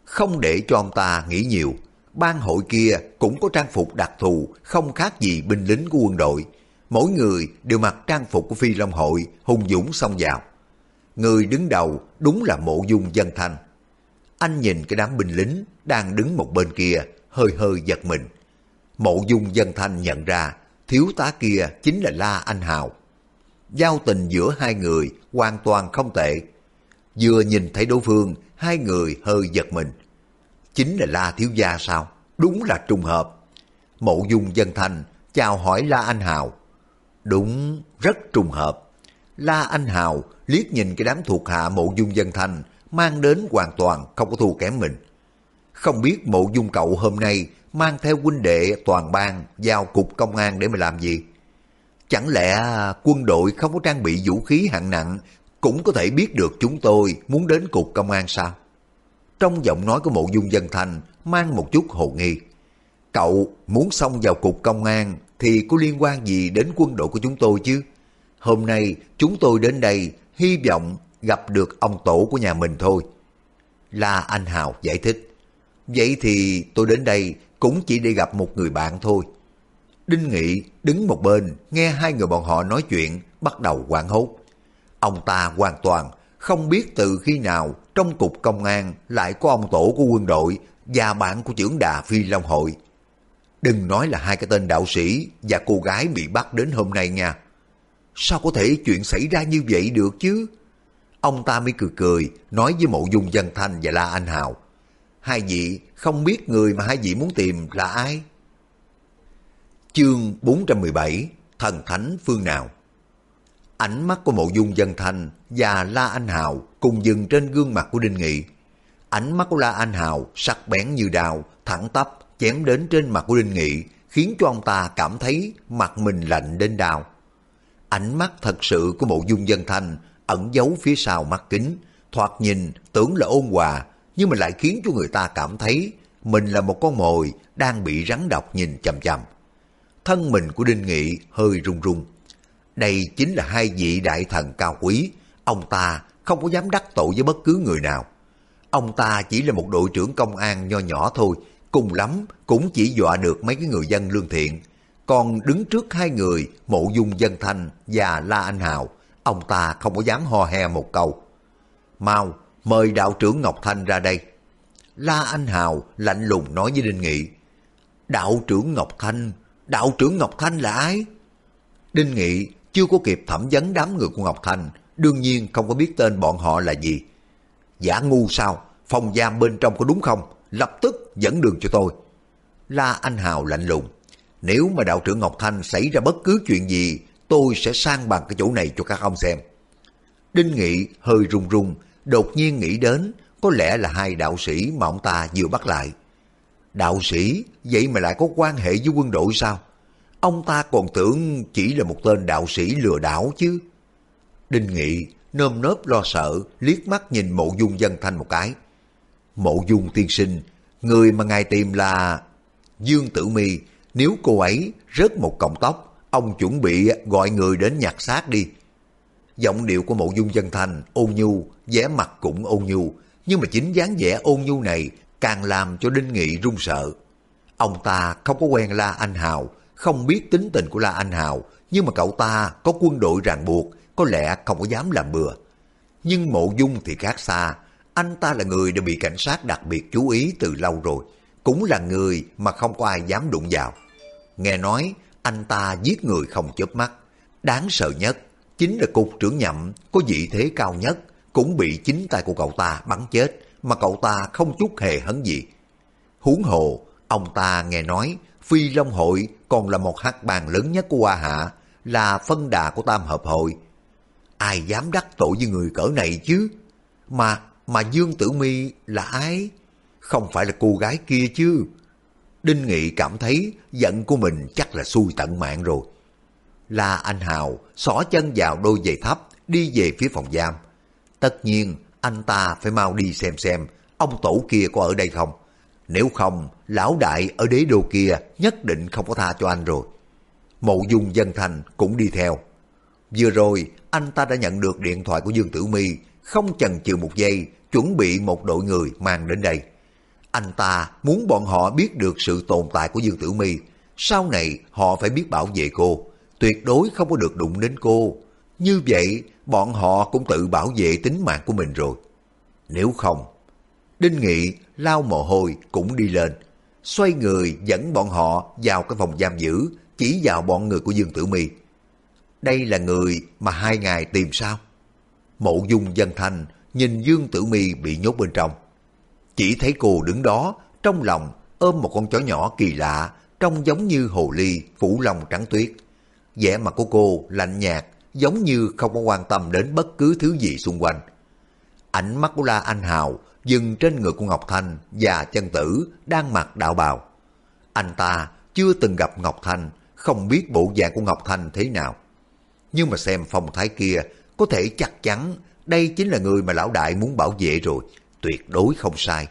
Không để cho ông ta nghĩ nhiều, ban hội kia cũng có trang phục đặc thù, không khác gì binh lính của quân đội. Mỗi người đều mặc trang phục của Phi Long hội, hùng dũng xông vào. Người đứng đầu đúng là mộ dung dân thanh. Anh nhìn cái đám binh lính đang đứng một bên kia, hơi hơi giật mình. Mộ dung dân thanh nhận ra thiếu tá kia chính là La Anh Hào. Giao tình giữa hai người hoàn toàn không tệ. Vừa nhìn thấy đối phương, hai người hơi giật mình. Chính là La Thiếu Gia sao? Đúng là trùng hợp. Mộ dung dân thanh chào hỏi La Anh Hào. Đúng, rất trùng hợp. La Anh Hào liếc nhìn cái đám thuộc hạ mộ dung dân thanh mang đến hoàn toàn không có thua kém mình. Không biết mộ dung cậu hôm nay mang theo huynh đệ toàn bang vào cục công an để mà làm gì? Chẳng lẽ quân đội không có trang bị vũ khí hạng nặng cũng có thể biết được chúng tôi muốn đến cục công an sao? Trong giọng nói của mộ dung dân thành mang một chút hồ nghi. Cậu muốn xông vào cục công an thì có liên quan gì đến quân đội của chúng tôi chứ? Hôm nay, chúng tôi đến đây hy vọng gặp được ông tổ của nhà mình thôi. La Anh Hào giải thích. Vậy thì tôi đến đây cũng chỉ để gặp một người bạn thôi. Đinh Nghị đứng một bên, nghe hai người bọn họ nói chuyện, bắt đầu quảng hốt. Ông ta hoàn toàn không biết từ khi nào trong cục công an lại có ông tổ của quân đội và bạn của trưởng đà Phi Long Hội. Đừng nói là hai cái tên đạo sĩ và cô gái bị bắt đến hôm nay nha. Sao có thể chuyện xảy ra như vậy được chứ? Ông ta mới cười cười, nói với mộ dung dân thanh và La Anh Hào. Hai vị không biết người mà hai vị muốn tìm là ai? Chương 417 Thần Thánh Phương Nào Ánh mắt của mộ dung dân thanh và La Anh Hào cùng dừng trên gương mặt của Đinh Nghị. Ánh mắt của La Anh Hào sắc bén như đào, thẳng tắp, chém đến trên mặt của Đinh Nghị, khiến cho ông ta cảm thấy mặt mình lạnh đến đào Ánh mắt thật sự của mộ dung dân thanh ẩn giấu phía sau mắt kính, thoạt nhìn tưởng là ôn hòa, nhưng mà lại khiến cho người ta cảm thấy mình là một con mồi đang bị rắn độc nhìn chằm chằm. Thân mình của Đinh Nghị hơi run run. Đây chính là hai vị đại thần cao quý, ông ta không có dám đắc tội với bất cứ người nào. Ông ta chỉ là một đội trưởng công an nho nhỏ thôi, cùng lắm cũng chỉ dọa được mấy cái người dân lương thiện. Còn đứng trước hai người, mộ dung dân thanh và La Anh Hào, ông ta không có dám ho he một câu. Mau, mời đạo trưởng Ngọc Thanh ra đây. La Anh Hào lạnh lùng nói với Đinh Nghị. Đạo trưởng Ngọc Thanh, đạo trưởng Ngọc Thanh là ai? Đinh Nghị chưa có kịp thẩm vấn đám người của Ngọc Thanh, đương nhiên không có biết tên bọn họ là gì. Giả ngu sao, phòng giam bên trong có đúng không? Lập tức dẫn đường cho tôi. La Anh Hào lạnh lùng. Nếu mà đạo trưởng Ngọc Thanh xảy ra bất cứ chuyện gì, tôi sẽ sang bằng cái chỗ này cho các ông xem. Đinh Nghị hơi run run, đột nhiên nghĩ đến có lẽ là hai đạo sĩ mà ông ta vừa bắt lại. Đạo sĩ, vậy mà lại có quan hệ với quân đội sao? Ông ta còn tưởng chỉ là một tên đạo sĩ lừa đảo chứ. Đinh Nghị nơm nớp lo sợ, liếc mắt nhìn mộ dung dân thanh một cái. Mộ dung tiên sinh, người mà ngài tìm là Dương Tử Mi nếu cô ấy rớt một cọng tóc, ông chuẩn bị gọi người đến nhặt xác đi. Giọng điệu của mộ dung dân thanh ôn nhu, vẻ mặt cũng ôn nhu, nhưng mà chính dáng vẻ ôn nhu này càng làm cho Đinh Nghị run sợ. Ông ta không có quen La Anh Hào, không biết tính tình của La Anh Hào, nhưng mà cậu ta có quân đội ràng buộc, có lẽ không có dám làm bừa. Nhưng mộ dung thì khác xa, anh ta là người đã bị cảnh sát đặc biệt chú ý từ lâu rồi, cũng là người mà không có ai dám đụng vào. Nghe nói anh ta giết người không chớp mắt, đáng sợ nhất chính là cục trưởng nhậm có vị thế cao nhất cũng bị chính tay của cậu ta bắn chết mà cậu ta không chút hề hấn gì. Huống hồ, ông ta nghe nói Phi Long Hội còn là một hắc bàn lớn nhất của Hoa Hạ, là phân đà của Tam Hợp Hội. Ai dám đắc tội với người cỡ này chứ? Mà, mà Dương Tử Mi là ai? Không phải là cô gái kia chứ? Đinh Nghị cảm thấy giận của mình chắc là xui tận mạng rồi. la anh Hào xỏ chân vào đôi giày thấp đi về phía phòng giam. Tất nhiên anh ta phải mau đi xem xem ông tổ kia có ở đây không. Nếu không, lão đại ở đế đô kia nhất định không có tha cho anh rồi. Mộ dung dân thành cũng đi theo. Vừa rồi, anh ta đã nhận được điện thoại của Dương Tử My, không chần chừ một giây, chuẩn bị một đội người mang đến đây. Anh ta muốn bọn họ biết được sự tồn tại của Dương Tử My Sau này họ phải biết bảo vệ cô, tuyệt đối không có được đụng đến cô. Như vậy, bọn họ cũng tự bảo vệ tính mạng của mình rồi. Nếu không, Đinh Nghị lao mồ hôi cũng đi lên, xoay người dẫn bọn họ vào cái phòng giam giữ, chỉ vào bọn người của Dương Tử My đây là người mà hai ngài tìm sao? Mộ dung dân thành nhìn Dương Tử Mi bị nhốt bên trong. Chỉ thấy cô đứng đó, trong lòng ôm một con chó nhỏ kỳ lạ, trông giống như hồ ly phủ lông trắng tuyết. vẻ mặt của cô lạnh nhạt, giống như không có quan tâm đến bất cứ thứ gì xung quanh. Ánh mắt của La Anh Hào dừng trên người của Ngọc Thanh và chân tử đang mặc đạo bào. Anh ta chưa từng gặp Ngọc Thanh, không biết bộ dạng của Ngọc Thanh thế nào. Nhưng mà xem phong thái kia, có thể chắc chắn đây chính là người mà lão đại muốn bảo vệ rồi, tuyệt đối không sai.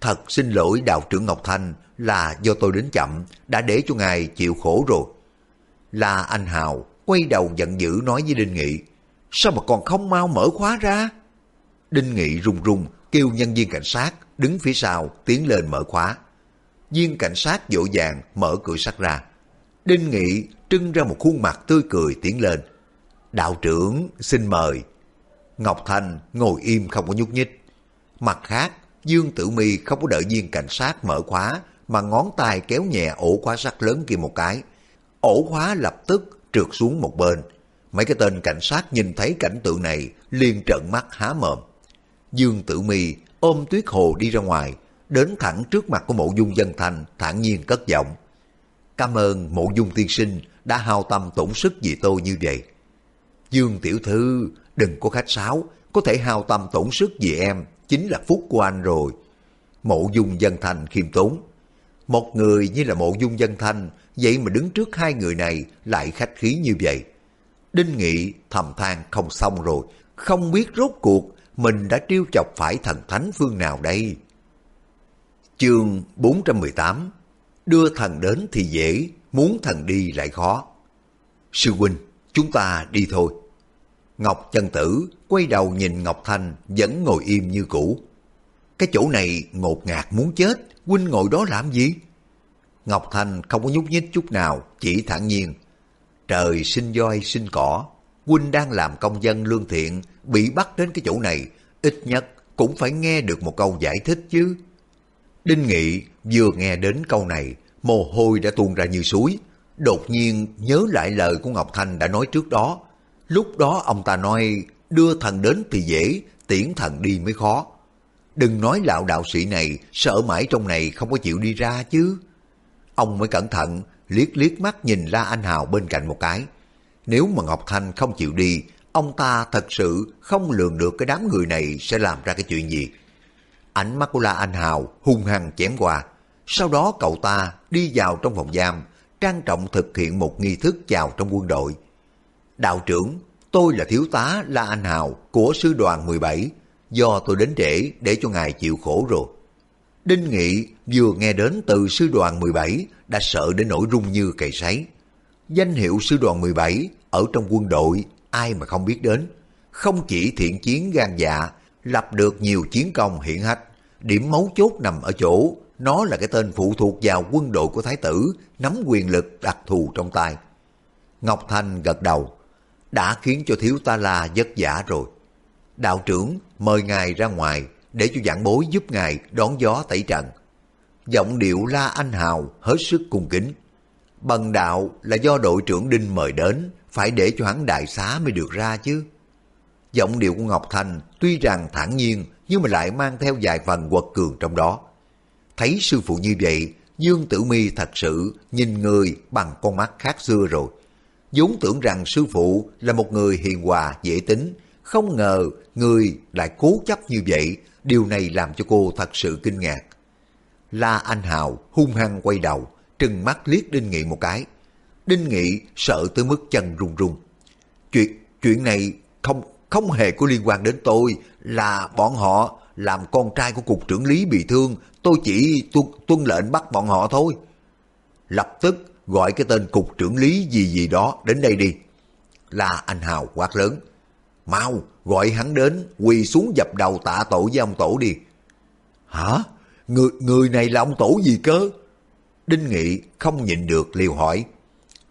Thật xin lỗi đạo trưởng Ngọc Thanh là do tôi đến chậm, đã để cho ngài chịu khổ rồi. Là anh Hào quay đầu giận dữ nói với Đinh Nghị, sao mà còn không mau mở khóa ra? Đinh Nghị run run kêu nhân viên cảnh sát đứng phía sau tiến lên mở khóa. Viên cảnh sát dỗ dàng mở cửa sắt ra. Đinh Nghị trưng ra một khuôn mặt tươi cười tiến lên. Đạo trưởng xin mời. Ngọc Thành ngồi im không có nhúc nhích. Mặt khác, Dương Tử Mi không có đợi viên cảnh sát mở khóa mà ngón tay kéo nhẹ ổ khóa sắt lớn kia một cái. Ổ khóa lập tức trượt xuống một bên. Mấy cái tên cảnh sát nhìn thấy cảnh tượng này liền trợn mắt há mồm. Dương Tử Mi ôm Tuyết Hồ đi ra ngoài, đến thẳng trước mặt của mộ dung dân thành thản nhiên cất giọng. Cảm ơn mộ dung tiên sinh đã hao tâm tổn sức vì tôi như vậy. Dương Tiểu Thư, đừng có khách sáo, có thể hao tâm tổn sức vì em, chính là phúc của anh rồi. Mộ dung dân thành khiêm tốn. Một người như là mộ dung dân thanh, vậy mà đứng trước hai người này lại khách khí như vậy. Đinh Nghị thầm than không xong rồi, không biết rốt cuộc mình đã trêu chọc phải thần thánh phương nào đây? Chương 418 Đưa thần đến thì dễ, muốn thần đi lại khó. Sư huynh, chúng ta đi thôi. Ngọc chân tử quay đầu nhìn Ngọc Thanh vẫn ngồi im như cũ. Cái chỗ này ngột ngạt muốn chết, huynh ngồi đó làm gì? Ngọc Thanh không có nhúc nhích chút nào, chỉ thản nhiên. Trời sinh voi sinh cỏ, huynh đang làm công dân lương thiện, bị bắt đến cái chỗ này, ít nhất cũng phải nghe được một câu giải thích chứ. Đinh Nghị vừa nghe đến câu này, mồ hôi đã tuôn ra như suối, đột nhiên nhớ lại lời của Ngọc Thanh đã nói trước đó. Lúc đó ông ta nói đưa thần đến thì dễ, tiễn thần đi mới khó. Đừng nói lão đạo sĩ này sợ mãi trong này không có chịu đi ra chứ. Ông mới cẩn thận, liếc liếc mắt nhìn La Anh Hào bên cạnh một cái. Nếu mà Ngọc Thanh không chịu đi, ông ta thật sự không lường được cái đám người này sẽ làm ra cái chuyện gì. Ánh mắt của La Anh Hào hung hăng chém qua. Sau đó cậu ta đi vào trong phòng giam, trang trọng thực hiện một nghi thức chào trong quân đội. Đạo trưởng, tôi là thiếu tá La Anh Hào của sư đoàn 17, do tôi đến trễ để cho ngài chịu khổ rồi. Đinh Nghị vừa nghe đến từ sư đoàn 17 đã sợ đến nỗi rung như cày sấy. Danh hiệu sư đoàn 17 ở trong quân đội ai mà không biết đến. Không chỉ thiện chiến gan dạ, lập được nhiều chiến công hiển hách, điểm mấu chốt nằm ở chỗ, nó là cái tên phụ thuộc vào quân đội của Thái tử, nắm quyền lực đặc thù trong tay. Ngọc Thanh gật đầu, đã khiến cho thiếu ta la vất vả rồi. Đạo trưởng mời ngài ra ngoài để cho giảng bối giúp ngài đón gió tẩy trần. Giọng điệu la anh hào hết sức cung kính. Bần đạo là do đội trưởng Đinh mời đến, phải để cho hắn đại xá mới được ra chứ. Giọng điệu của Ngọc Thanh tuy rằng thản nhiên nhưng mà lại mang theo vài phần quật cường trong đó. Thấy sư phụ như vậy, Dương Tử Mi thật sự nhìn người bằng con mắt khác xưa rồi. vốn tưởng rằng sư phụ là một người hiền hòa, dễ tính, không ngờ người lại cố chấp như vậy, điều này làm cho cô thật sự kinh ngạc. La Anh Hào hung hăng quay đầu, trừng mắt liếc Đinh Nghị một cái. Đinh Nghị sợ tới mức chân run run. Chuyện chuyện này không không hề có liên quan đến tôi, là bọn họ làm con trai của cục trưởng lý bị thương, tôi chỉ tuân, tuân lệnh bắt bọn họ thôi. Lập tức gọi cái tên cục trưởng lý gì gì đó đến đây đi. Là anh Hào quát lớn. Mau, gọi hắn đến, quỳ xuống dập đầu tạ tội với ông tổ đi. Hả? người, người này là ông tổ gì cơ? Đinh Nghị không nhịn được liều hỏi.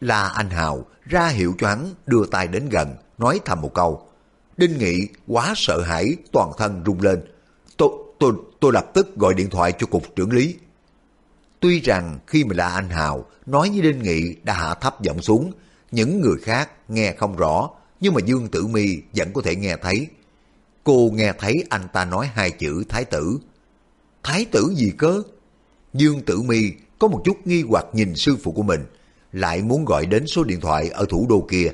Là anh Hào ra hiệu cho hắn đưa tay đến gần, nói thầm một câu. Đinh Nghị quá sợ hãi, toàn thân rung lên. Tôi, tôi, lập tức gọi điện thoại cho cục trưởng lý. Tuy rằng khi mà là anh Hào nói với Đinh Nghị đã hạ thấp giọng xuống, những người khác nghe không rõ, nhưng mà Dương Tử Mi vẫn có thể nghe thấy. Cô nghe thấy anh ta nói hai chữ thái tử. Thái tử gì cơ? Dương Tử Mi có một chút nghi hoặc nhìn sư phụ của mình, lại muốn gọi đến số điện thoại ở thủ đô kia.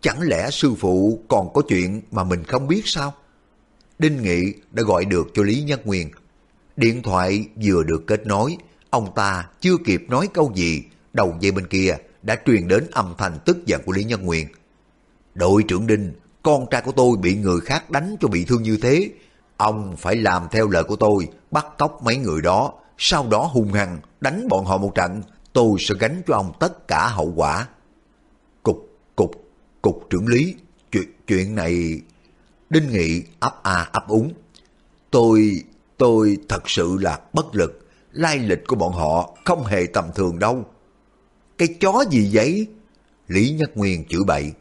Chẳng lẽ sư phụ còn có chuyện mà mình không biết sao? Đinh Nghị đã gọi được cho Lý Nhất Nguyên. Điện thoại vừa được kết nối, ông ta chưa kịp nói câu gì, đầu dây bên kia đã truyền đến âm thanh tức giận của Lý Nhất Nguyên. Đội trưởng Đinh, con trai của tôi bị người khác đánh cho bị thương như thế. Ông phải làm theo lời của tôi, bắt cóc mấy người đó, sau đó hung hăng đánh bọn họ một trận, tôi sẽ gánh cho ông tất cả hậu quả. Cục, cục, cục trưởng lý, chuyện, chuyện này... Đinh Nghị ấp a ấp úng. Tôi, tôi thật sự là bất lực, lai lịch của bọn họ không hề tầm thường đâu. Cái chó gì vậy? Lý Nhất Nguyên chửi bậy.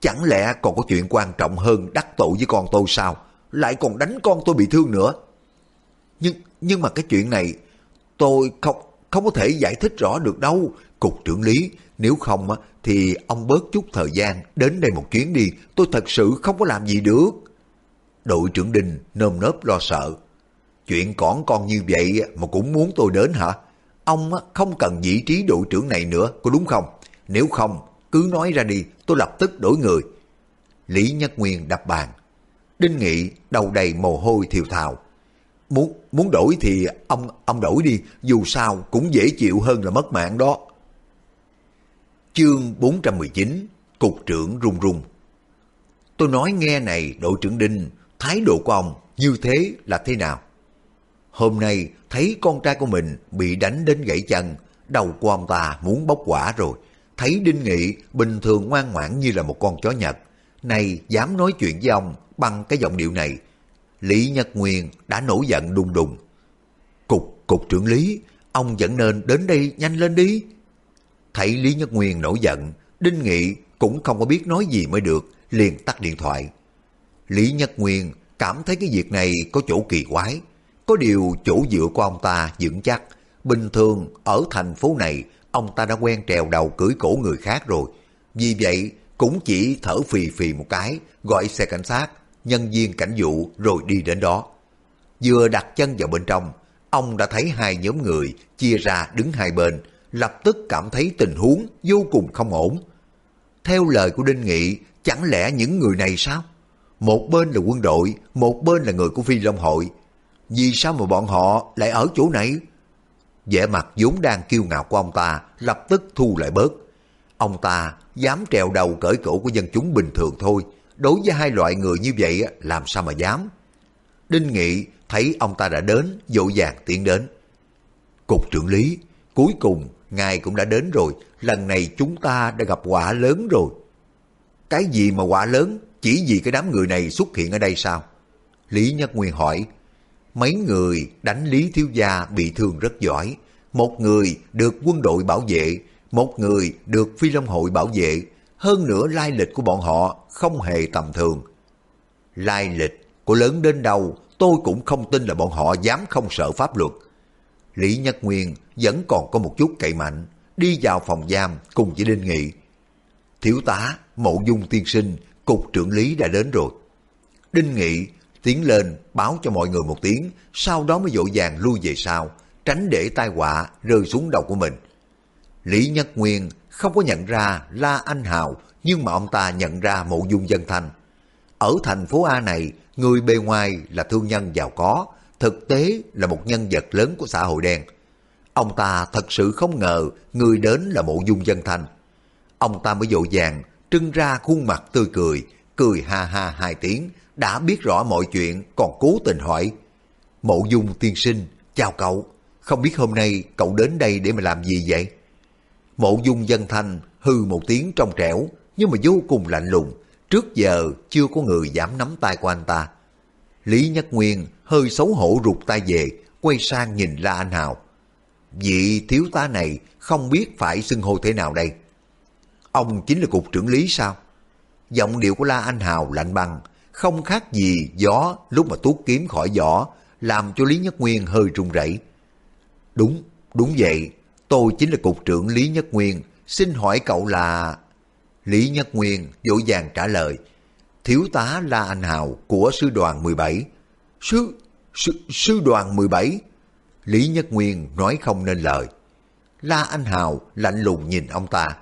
Chẳng lẽ còn có chuyện quan trọng hơn đắc tội với con tôi sao? Lại còn đánh con tôi bị thương nữa. Nhưng nhưng mà cái chuyện này tôi không không có thể giải thích rõ được đâu. Cục trưởng lý, nếu không á, thì ông bớt chút thời gian đến đây một chuyến đi. Tôi thật sự không có làm gì được. Đội trưởng Đình nơm nớp lo sợ. Chuyện cỏn con như vậy mà cũng muốn tôi đến hả? Ông không cần vị trí đội trưởng này nữa, có đúng không? Nếu không, cứ nói ra đi, tôi lập tức đổi người. Lý Nhất Nguyên đập bàn. Đinh Nghị đầu đầy mồ hôi thiều thào. Muốn muốn đổi thì ông ông đổi đi, dù sao cũng dễ chịu hơn là mất mạng đó. Chương 419 Cục trưởng run run Tôi nói nghe này đội trưởng Đinh, thái độ của ông như thế là thế nào? Hôm nay thấy con trai của mình bị đánh đến gãy chân, đầu của ông ta muốn bốc quả rồi. Thấy Đinh Nghị bình thường ngoan ngoãn như là một con chó Nhật. Này dám nói chuyện với ông bằng cái giọng điệu này. Lý Nhật Nguyên đã nổi giận đùng đùng. Cục, cục trưởng Lý, ông vẫn nên đến đây nhanh lên đi. Thấy Lý Nhất Nguyên nổi giận, Đinh Nghị cũng không có biết nói gì mới được, liền tắt điện thoại. Lý Nhất Nguyên cảm thấy cái việc này có chỗ kỳ quái. Có điều chỗ dựa của ông ta vững chắc. Bình thường ở thành phố này, ông ta đã quen trèo đầu cưỡi cổ người khác rồi. Vì vậy, cũng chỉ thở phì phì một cái, gọi xe cảnh sát, nhân viên cảnh vụ rồi đi đến đó. Vừa đặt chân vào bên trong, ông đã thấy hai nhóm người chia ra đứng hai bên, lập tức cảm thấy tình huống vô cùng không ổn. Theo lời của Đinh Nghị, chẳng lẽ những người này sao? Một bên là quân đội, một bên là người của Phi Long Hội. Vì sao mà bọn họ lại ở chỗ này? vẻ mặt vốn đang kiêu ngạo của ông ta lập tức thu lại bớt. Ông ta dám trèo đầu cởi cổ của dân chúng bình thường thôi. Đối với hai loại người như vậy làm sao mà dám? Đinh Nghị thấy ông ta đã đến, dội vàng tiến đến. Cục trưởng lý, cuối cùng ngài cũng đã đến rồi, lần này chúng ta đã gặp quả lớn rồi. Cái gì mà quả lớn, chỉ vì cái đám người này xuất hiện ở đây sao? Lý Nhất Nguyên hỏi, mấy người đánh Lý Thiếu Gia bị thương rất giỏi. Một người được quân đội bảo vệ, một người được Phi Long Hội bảo vệ. Hơn nữa lai lịch của bọn họ không hề tầm thường. Lai lịch của lớn đến đâu tôi cũng không tin là bọn họ dám không sợ pháp luật. Lý Nhất Nguyên vẫn còn có một chút cậy mạnh, đi vào phòng giam cùng với Đinh Nghị. Thiếu tá, mộ dung tiên sinh, cục trưởng lý đã đến rồi. Đinh Nghị tiến lên báo cho mọi người một tiếng, sau đó mới dội vàng lui về sau, tránh để tai họa rơi xuống đầu của mình. Lý Nhất Nguyên không có nhận ra La Anh Hào, nhưng mà ông ta nhận ra mộ dung dân thanh. Ở thành phố A này, người bề ngoài là thương nhân giàu có, thực tế là một nhân vật lớn của xã hội đen. Ông ta thật sự không ngờ người đến là mộ dung dân thanh. Ông ta mới dội vàng, trưng ra khuôn mặt tươi cười, cười ha ha hai tiếng, đã biết rõ mọi chuyện còn cố tình hỏi. Mộ dung tiên sinh, chào cậu, không biết hôm nay cậu đến đây để mà làm gì vậy? Mộ dung dân thanh hư một tiếng trong trẻo, nhưng mà vô cùng lạnh lùng, trước giờ chưa có người dám nắm tay của anh ta. Lý Nhất Nguyên hơi xấu hổ rụt tay về, quay sang nhìn La Anh Hào. Vị thiếu tá này không biết phải xưng hô thế nào đây. Ông chính là cục trưởng lý sao? Giọng điệu của La Anh Hào lạnh băng, không khác gì gió lúc mà tuốt kiếm khỏi vỏ, làm cho Lý Nhất Nguyên hơi run rẩy. Đúng, đúng vậy, tôi chính là cục trưởng Lý Nhất Nguyên, xin hỏi cậu là... Lý Nhất Nguyên dỗ dàng trả lời, thiếu tá La Anh Hào của sư đoàn 17. Sư, sư, sư đoàn 17? Lý Nhất Nguyên nói không nên lời. La Anh Hào lạnh lùng nhìn ông ta.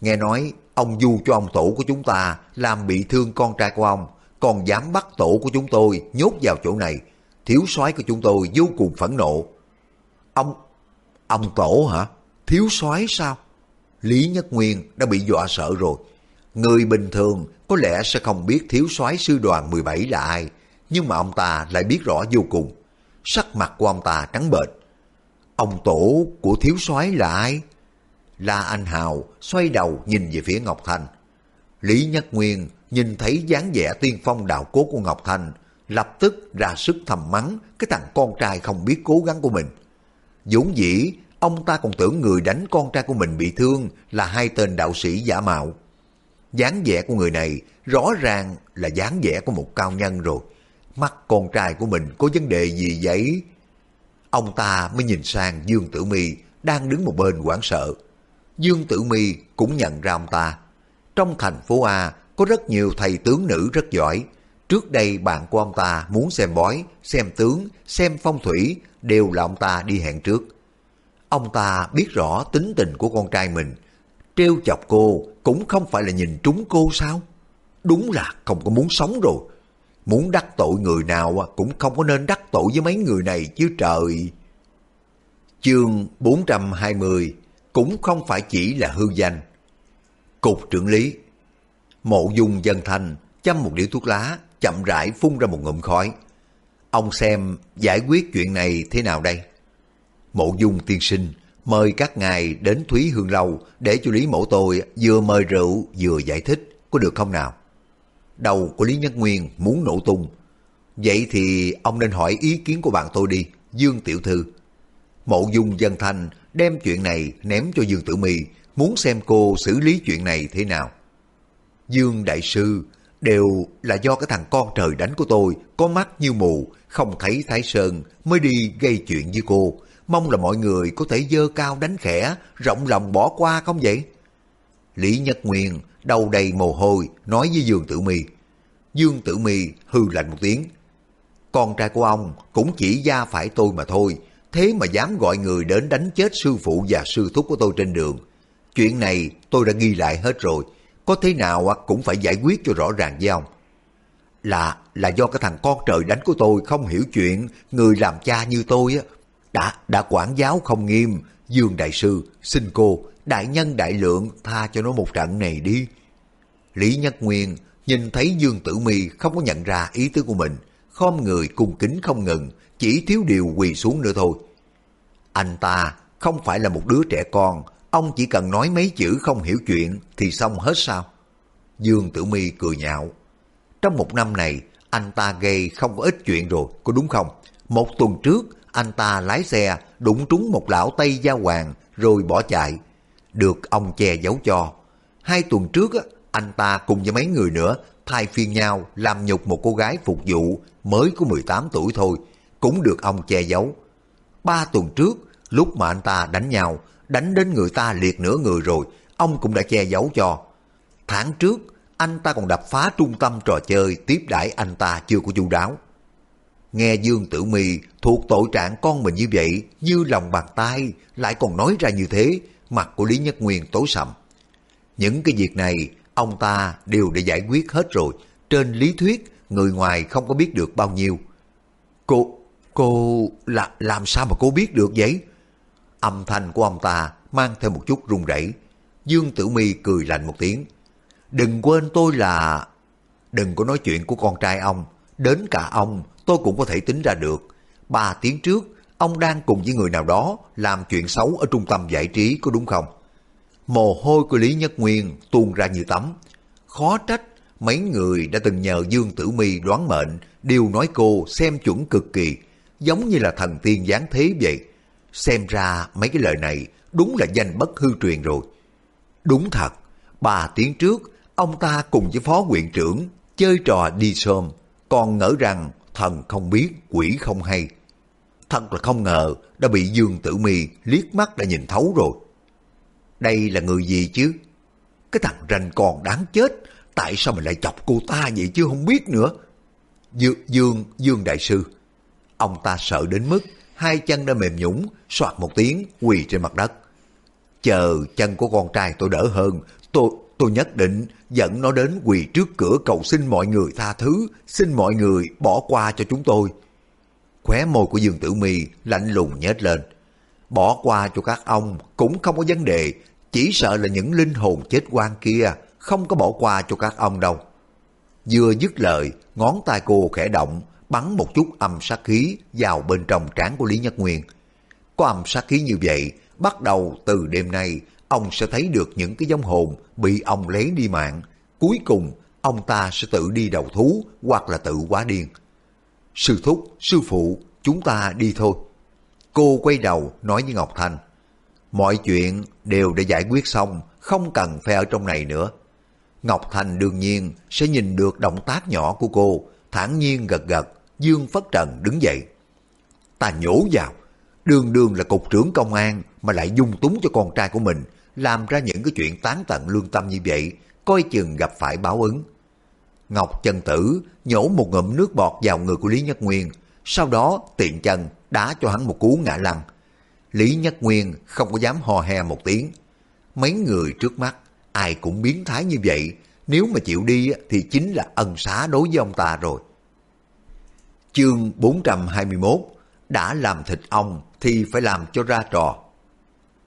Nghe nói ông du cho ông tổ của chúng ta làm bị thương con trai của ông, còn dám bắt tổ của chúng tôi nhốt vào chỗ này. Thiếu soái của chúng tôi vô cùng phẫn nộ. Ông, ông tổ hả? Thiếu soái sao? Lý Nhất Nguyên đã bị dọa sợ rồi. Người bình thường có lẽ sẽ không biết thiếu soái sư đoàn 17 là ai, nhưng mà ông ta lại biết rõ vô cùng. Sắc mặt của ông ta trắng bệch. Ông tổ của thiếu soái là ai? La Anh Hào xoay đầu nhìn về phía Ngọc Thanh. Lý Nhất Nguyên nhìn thấy dáng vẻ tiên phong đạo cốt của Ngọc Thanh, lập tức ra sức thầm mắng cái thằng con trai không biết cố gắng của mình. dũng dĩ, ông ta còn tưởng người đánh con trai của mình bị thương là hai tên đạo sĩ giả mạo dáng vẻ của người này rõ ràng là dáng vẻ của một cao nhân rồi. Mắt con trai của mình có vấn đề gì vậy? Ông ta mới nhìn sang Dương Tử Mi đang đứng một bên hoảng sợ. Dương Tử Mi cũng nhận ra ông ta. Trong thành phố A có rất nhiều thầy tướng nữ rất giỏi. Trước đây bạn của ông ta muốn xem bói, xem tướng, xem phong thủy đều là ông ta đi hẹn trước. Ông ta biết rõ tính tình của con trai mình trêu chọc cô cũng không phải là nhìn trúng cô sao? Đúng là không có muốn sống rồi. Muốn đắc tội người nào à, cũng không có nên đắc tội với mấy người này chứ trời. Chương 420 cũng không phải chỉ là hư danh. Cục trưởng lý, Mộ dung dân thành châm một điếu thuốc lá, chậm rãi phun ra một ngụm khói. Ông xem giải quyết chuyện này thế nào đây? Mộ dung tiên sinh mời các ngài đến Thúy Hương Lâu để cho Lý Mẫu tôi vừa mời rượu vừa giải thích, có được không nào? Đầu của Lý Nhất Nguyên muốn nổ tung. Vậy thì ông nên hỏi ý kiến của bạn tôi đi, Dương Tiểu Thư. Mộ dung dân thanh đem chuyện này ném cho Dương Tử My muốn xem cô xử lý chuyện này thế nào. Dương Đại Sư đều là do cái thằng con trời đánh của tôi có mắt như mù, không thấy Thái Sơn mới đi gây chuyện với cô, mong là mọi người có thể dơ cao đánh khẽ, rộng lòng bỏ qua không vậy? Lý Nhất Nguyên đầu đầy mồ hôi nói với Dương Tử Mi. Dương Tử Mi hư lạnh một tiếng. Con trai của ông cũng chỉ gia phải tôi mà thôi, thế mà dám gọi người đến đánh chết sư phụ và sư thúc của tôi trên đường. Chuyện này tôi đã ghi lại hết rồi, có thế nào cũng phải giải quyết cho rõ ràng với ông. Là, là do cái thằng con trời đánh của tôi không hiểu chuyện, người làm cha như tôi á, đã, đã quản giáo không nghiêm, Dương Đại Sư, xin cô, đại nhân đại lượng tha cho nó một trận này đi. Lý Nhất Nguyên nhìn thấy Dương Tử Mi không có nhận ra ý tứ của mình, khom người cung kính không ngừng, chỉ thiếu điều quỳ xuống nữa thôi. Anh ta không phải là một đứa trẻ con, ông chỉ cần nói mấy chữ không hiểu chuyện thì xong hết sao? Dương Tử Mi cười nhạo. Trong một năm này, anh ta gây không có ít chuyện rồi, có đúng không? Một tuần trước, anh ta lái xe đụng trúng một lão Tây Gia Hoàng rồi bỏ chạy, được ông che giấu cho. Hai tuần trước, anh ta cùng với mấy người nữa thay phiên nhau làm nhục một cô gái phục vụ mới có 18 tuổi thôi, cũng được ông che giấu. Ba tuần trước, lúc mà anh ta đánh nhau, đánh đến người ta liệt nửa người rồi, ông cũng đã che giấu cho. Tháng trước, anh ta còn đập phá trung tâm trò chơi tiếp đãi anh ta chưa có chu đáo. Nghe Dương Tử Mi thuộc tội trạng con mình như vậy, như lòng bàn tay, lại còn nói ra như thế, mặt của Lý Nhất Nguyên tối sầm. Những cái việc này, ông ta đều đã giải quyết hết rồi. Trên lý thuyết, người ngoài không có biết được bao nhiêu. Cô, cô, là, làm sao mà cô biết được vậy? Âm thanh của ông ta mang theo một chút run rẩy. Dương Tử Mi cười lạnh một tiếng. Đừng quên tôi là... Đừng có nói chuyện của con trai ông. Đến cả ông tôi cũng có thể tính ra được. Ba tiếng trước, ông đang cùng với người nào đó làm chuyện xấu ở trung tâm giải trí có đúng không? Mồ hôi của Lý Nhất Nguyên tuôn ra như tắm. Khó trách, mấy người đã từng nhờ Dương Tử Mi đoán mệnh, đều nói cô xem chuẩn cực kỳ. giống như là thần tiên giáng thế vậy. Xem ra mấy cái lời này đúng là danh bất hư truyền rồi. Đúng thật, ba tiếng trước, ông ta cùng với phó huyện trưởng chơi trò đi xôm, còn ngỡ rằng thần không biết, quỷ không hay. Thật là không ngờ đã bị Dương Tử Mi liếc mắt đã nhìn thấu rồi. Đây là người gì chứ? Cái thằng ranh còn đáng chết, tại sao mình lại chọc cô ta vậy chứ không biết nữa. Dương, Dương, Dương Đại Sư. Ông ta sợ đến mức hai chân đã mềm nhũng, soạt một tiếng, quỳ trên mặt đất. Chờ chân của con trai tôi đỡ hơn, tôi tôi nhất định dẫn nó đến quỳ trước cửa cầu xin mọi người tha thứ, xin mọi người bỏ qua cho chúng tôi. Khóe môi của Dương Tử Mi lạnh lùng nhếch lên. Bỏ qua cho các ông cũng không có vấn đề, chỉ sợ là những linh hồn chết quan kia không có bỏ qua cho các ông đâu. Vừa dứt lời, ngón tay cô khẽ động, bắn một chút âm sát khí vào bên trong trán của Lý Nhất Nguyên. Có âm sát khí như vậy, bắt đầu từ đêm nay, ông sẽ thấy được những cái giống hồn bị ông lấy đi mạng. Cuối cùng, ông ta sẽ tự đi đầu thú hoặc là tự quá điên. Sư thúc, sư phụ, chúng ta đi thôi. Cô quay đầu nói với Ngọc Thanh. Mọi chuyện đều đã giải quyết xong, không cần phải ở trong này nữa. Ngọc thanh đương nhiên sẽ nhìn được động tác nhỏ của cô, thản nhiên gật gật, Dương Phất Trần đứng dậy. Ta nhổ vào, đường đường là cục trưởng công an mà lại dung túng cho con trai của mình, làm ra những cái chuyện tán tận lương tâm như vậy, coi chừng gặp phải báo ứng. Ngọc chân tử nhổ một ngụm nước bọt vào người của Lý Nhất Nguyên, sau đó tiện chân đá cho hắn một cú ngã lăn. Lý Nhất Nguyên không có dám hò he một tiếng. Mấy người trước mắt, ai cũng biến thái như vậy, nếu mà chịu đi thì chính là ân xá đối với ông ta rồi. Chương 421 Đã làm thịt ông thì phải làm cho ra trò.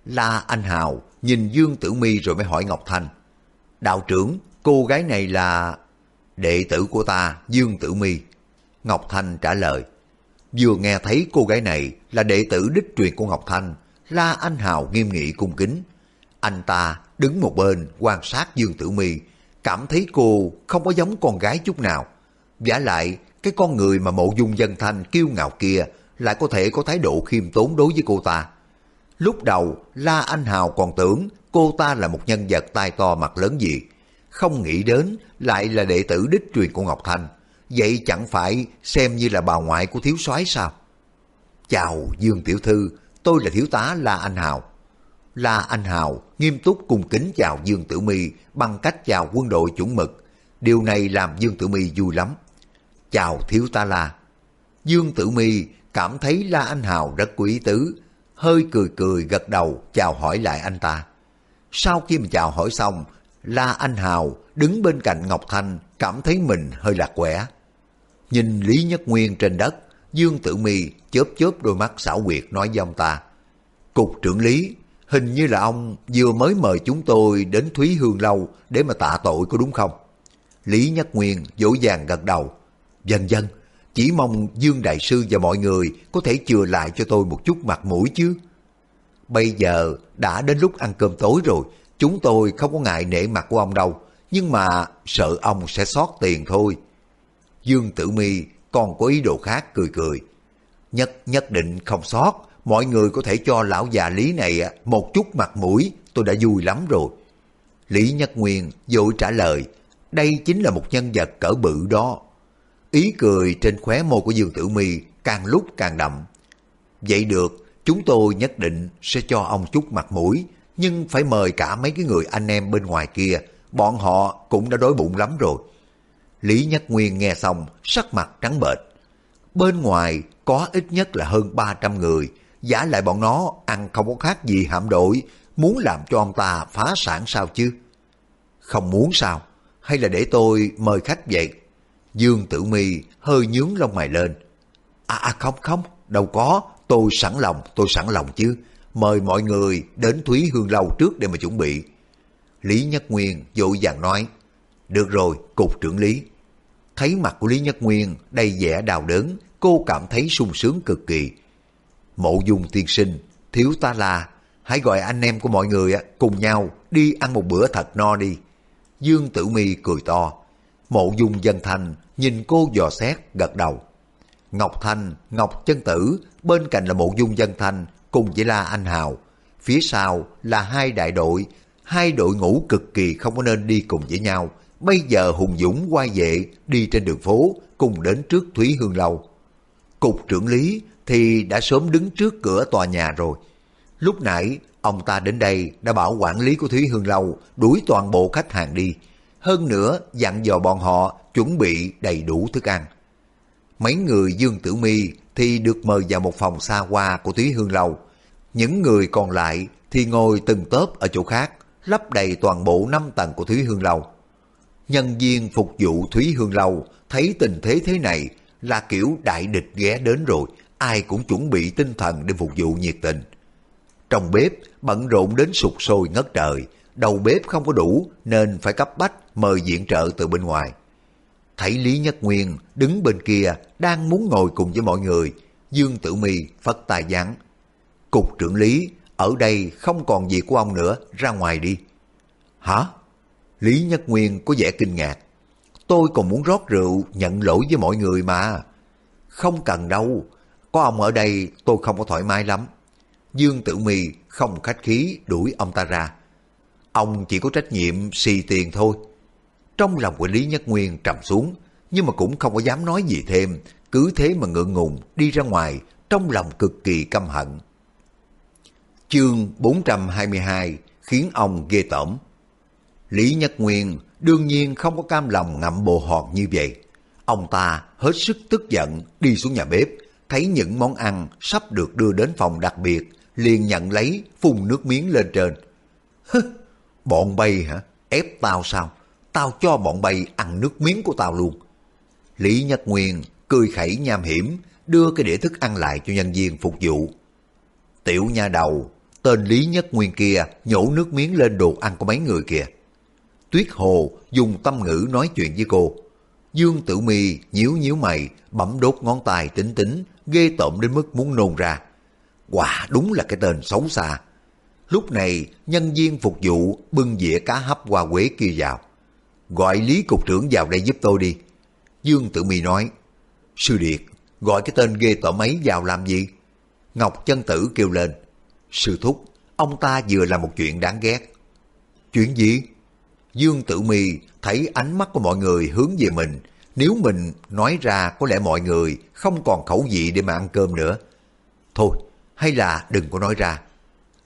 La Anh Hào nhìn Dương Tử Mi rồi mới hỏi Ngọc Thanh. Đạo trưởng, cô gái này là... Đệ tử của ta, Dương Tử Mi. Ngọc Thanh trả lời. Vừa nghe thấy cô gái này là đệ tử đích truyền của Ngọc Thanh, La Anh Hào nghiêm nghị cung kính. Anh ta đứng một bên quan sát Dương Tử Mi, cảm thấy cô không có giống con gái chút nào. Giả lại, cái con người mà mộ dung dân thanh kiêu ngạo kia lại có thể có thái độ khiêm tốn đối với cô ta. Lúc đầu, La Anh Hào còn tưởng cô ta là một nhân vật tai to mặt lớn gì. Không nghĩ đến lại là đệ tử đích truyền của Ngọc Thanh. Vậy chẳng phải xem như là bà ngoại của thiếu soái sao? Chào Dương Tiểu Thư, tôi là thiếu tá La Anh Hào. La Anh Hào nghiêm túc cung kính chào Dương Tử Mi bằng cách chào quân đội chuẩn mực. Điều này làm Dương Tử Mi vui lắm. Chào thiếu tá La. Dương Tử Mi cảm thấy La Anh Hào rất quý tứ, hơi cười cười gật đầu chào hỏi lại anh ta. Sau khi mà chào hỏi xong, La Anh Hào đứng bên cạnh Ngọc Thanh cảm thấy mình hơi lạc quẻ. Nhìn Lý Nhất Nguyên trên đất, Dương Tử Mi chớp chớp đôi mắt xảo quyệt nói với ông ta. Cục trưởng Lý, hình như là ông vừa mới mời chúng tôi đến Thúy Hương Lâu để mà tạ tội có đúng không? Lý Nhất Nguyên dỗ dàng gật đầu. Dần dần, chỉ mong Dương Đại Sư và mọi người có thể chừa lại cho tôi một chút mặt mũi chứ. Bây giờ đã đến lúc ăn cơm tối rồi, chúng tôi không có ngại nể mặt của ông đâu, nhưng mà sợ ông sẽ sót tiền thôi. Dương Tử Mi còn có ý đồ khác cười cười. Nhất nhất định không sót, mọi người có thể cho lão già Lý này một chút mặt mũi, tôi đã vui lắm rồi. Lý Nhất Nguyên vội trả lời, đây chính là một nhân vật cỡ bự đó. Ý cười trên khóe môi của Dương Tử Mi càng lúc càng đậm. Vậy được, chúng tôi nhất định sẽ cho ông chút mặt mũi, nhưng phải mời cả mấy cái người anh em bên ngoài kia, bọn họ cũng đã đói bụng lắm rồi. Lý Nhất Nguyên nghe xong, sắc mặt trắng bệch. Bên ngoài có ít nhất là hơn 300 người, giả lại bọn nó ăn không có khác gì hạm đội, muốn làm cho ông ta phá sản sao chứ? Không muốn sao? Hay là để tôi mời khách vậy? Dương Tử Mi hơi nhướng lông mày lên. À, à không không, đâu có, tôi sẵn lòng, tôi sẵn lòng chứ. Mời mọi người đến Thúy Hương Lâu trước để mà chuẩn bị. Lý Nhất Nguyên vội vàng nói, được rồi, cục trưởng Lý. Thấy mặt của Lý Nhất Nguyên đầy vẻ đào đớn, cô cảm thấy sung sướng cực kỳ. Mộ dung tiên sinh, thiếu ta là, hãy gọi anh em của mọi người cùng nhau đi ăn một bữa thật no đi. Dương Tử Mi cười to. Mộ dung dân thành nhìn cô dò xét gật đầu. Ngọc Thanh, Ngọc Chân Tử, bên cạnh là Mộ Dung Dân Thanh cùng với La Anh Hào. Phía sau là hai đại đội, hai đội ngũ cực kỳ không có nên đi cùng với nhau. Bây giờ hùng dũng quay vệ đi trên đường phố cùng đến trước Thúy Hương Lâu. Cục trưởng lý thì đã sớm đứng trước cửa tòa nhà rồi. Lúc nãy ông ta đến đây đã bảo quản lý của Thúy Hương Lâu đuổi toàn bộ khách hàng đi. Hơn nữa dặn dò bọn họ chuẩn bị đầy đủ thức ăn. Mấy người Dương Tử Mi thì được mời vào một phòng xa hoa của Thúy Hương Lâu. Những người còn lại thì ngồi từng tớp ở chỗ khác, lấp đầy toàn bộ năm tầng của Thúy Hương Lâu. Nhân viên phục vụ Thúy Hương Lâu thấy tình thế thế này là kiểu đại địch ghé đến rồi, ai cũng chuẩn bị tinh thần để phục vụ nhiệt tình. Trong bếp bận rộn đến sụt sôi ngất trời, đầu bếp không có đủ nên phải cấp bách mời viện trợ từ bên ngoài. Thấy Lý Nhất Nguyên đứng bên kia đang muốn ngồi cùng với mọi người, Dương Tử Mi phất tài giảng. Cục trưởng Lý, ở đây không còn gì của ông nữa, ra ngoài đi. Hả? Lý Nhất Nguyên có vẻ kinh ngạc. Tôi còn muốn rót rượu nhận lỗi với mọi người mà. Không cần đâu, có ông ở đây tôi không có thoải mái lắm. Dương Tử Mi không khách khí đuổi ông ta ra. Ông chỉ có trách nhiệm xì tiền thôi. Trong lòng của Lý Nhất Nguyên trầm xuống, nhưng mà cũng không có dám nói gì thêm, cứ thế mà ngượng ngùng đi ra ngoài, trong lòng cực kỳ căm hận. Chương 422 khiến ông ghê tởm. Lý Nhất Nguyên đương nhiên không có cam lòng ngậm bồ hòn như vậy. Ông ta hết sức tức giận đi xuống nhà bếp, thấy những món ăn sắp được đưa đến phòng đặc biệt, liền nhận lấy phun nước miếng lên trên. Hứ, bọn bay hả? Ép tao sao? Tao cho bọn bay ăn nước miếng của tao luôn. Lý Nhất Nguyên cười khẩy nham hiểm, đưa cái đĩa thức ăn lại cho nhân viên phục vụ. Tiểu nha đầu, tên Lý Nhất Nguyên kia nhổ nước miếng lên đồ ăn của mấy người kìa. Tuyết Hồ dùng tâm ngữ nói chuyện với cô. Dương Tử Mi nhíu nhíu mày, bấm đốt ngón tay tính tính, ghê tởm đến mức muốn nôn ra. Quả đúng là cái tên xấu xa. Lúc này, nhân viên phục vụ bưng dĩa cá hấp hoa quế kia vào. Gọi Lý Cục trưởng vào đây giúp tôi đi. Dương Tử Mi nói, Sư Điệt, gọi cái tên ghê tởm ấy vào làm gì? Ngọc Chân Tử kêu lên, Sư Thúc, ông ta vừa làm một chuyện đáng ghét. Chuyện gì? Dương Tử Mi thấy ánh mắt của mọi người hướng về mình, nếu mình nói ra có lẽ mọi người không còn khẩu vị để mà ăn cơm nữa. Thôi, hay là đừng có nói ra.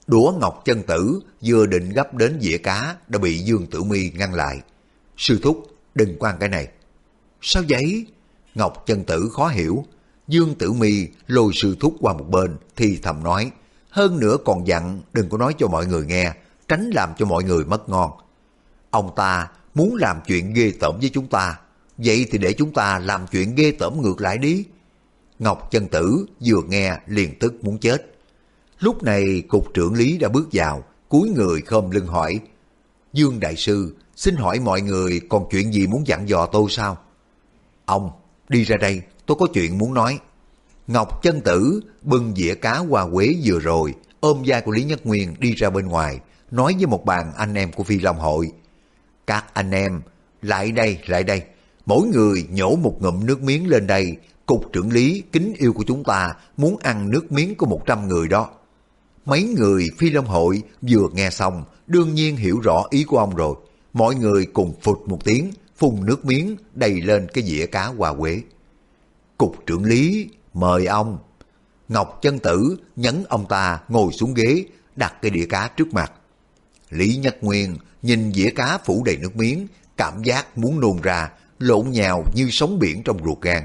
Đũa Ngọc Chân Tử vừa định gấp đến dĩa cá đã bị Dương Tử Mi ngăn lại. Sư Thúc, đừng quan cái này. Sao vậy? Ngọc Chân Tử khó hiểu. Dương Tử Mi lôi Sư Thúc qua một bên thì thầm nói. Hơn nữa còn dặn đừng có nói cho mọi người nghe, tránh làm cho mọi người mất ngon. Ông ta muốn làm chuyện ghê tởm với chúng ta, vậy thì để chúng ta làm chuyện ghê tởm ngược lại đi. Ngọc chân tử vừa nghe liền tức muốn chết. Lúc này cục trưởng lý đã bước vào, cúi người khom lưng hỏi. Dương Đại Sư, xin hỏi mọi người còn chuyện gì muốn dặn dò tôi sao? Ông, đi ra đây, tôi có chuyện muốn nói. Ngọc chân tử bưng dĩa cá hoa quế vừa rồi, ôm vai của Lý Nhất Nguyên đi ra bên ngoài, nói với một bàn anh em của Phi Long Hội. Các anh em, lại đây, lại đây. Mỗi người nhổ một ngụm nước miếng lên đây. Cục trưởng lý kính yêu của chúng ta muốn ăn nước miếng của một trăm người đó. Mấy người Phi Long Hội vừa nghe xong, đương nhiên hiểu rõ ý của ông rồi. Mọi người cùng phụt một tiếng, phun nước miếng đầy lên cái dĩa cá hoa quế. Cục trưởng lý, mời ông. Ngọc chân tử nhấn ông ta ngồi xuống ghế, đặt cái đĩa cá trước mặt. Lý Nhất Nguyên nhìn dĩa cá phủ đầy nước miếng, cảm giác muốn nôn ra, lộn nhào như sóng biển trong ruột gan.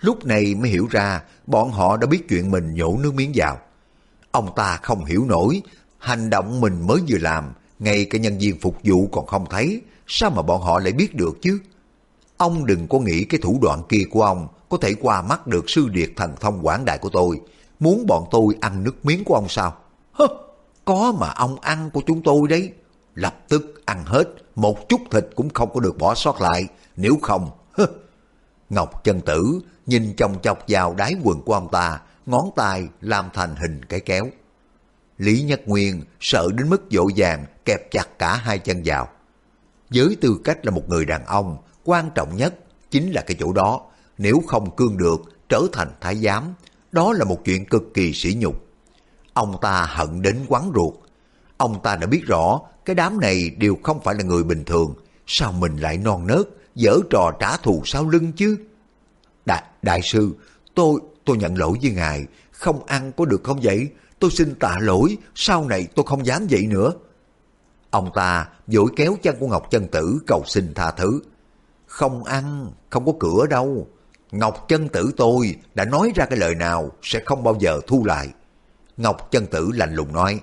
Lúc này mới hiểu ra bọn họ đã biết chuyện mình nhổ nước miếng vào. Ông ta không hiểu nổi, hành động mình mới vừa làm, ngay cả nhân viên phục vụ còn không thấy, sao mà bọn họ lại biết được chứ? Ông đừng có nghĩ cái thủ đoạn kia của ông có thể qua mắt được sư điệt thần thông quảng đại của tôi. Muốn bọn tôi ăn nước miếng của ông sao? Hơ, có mà ông ăn của chúng tôi đấy lập tức ăn hết, một chút thịt cũng không có được bỏ sót lại, nếu không, hơ. Ngọc chân tử nhìn chồng chọc vào đáy quần của ông ta, ngón tay làm thành hình cái kéo. Lý Nhất Nguyên sợ đến mức dỗ dàng kẹp chặt cả hai chân vào. Với tư cách là một người đàn ông, quan trọng nhất chính là cái chỗ đó. Nếu không cương được trở thành thái giám, đó là một chuyện cực kỳ sỉ nhục. Ông ta hận đến quán ruột. Ông ta đã biết rõ cái đám này đều không phải là người bình thường, sao mình lại non nớt, dở trò trả thù sau lưng chứ? Đại, đại sư, tôi, tôi nhận lỗi với ngài, không ăn có được không vậy? Tôi xin tạ lỗi, sau này tôi không dám vậy nữa. Ông ta vội kéo chân của Ngọc Chân Tử cầu xin tha thứ. Không ăn, không có cửa đâu. Ngọc Chân Tử tôi đã nói ra cái lời nào sẽ không bao giờ thu lại. Ngọc Chân Tử lạnh lùng nói,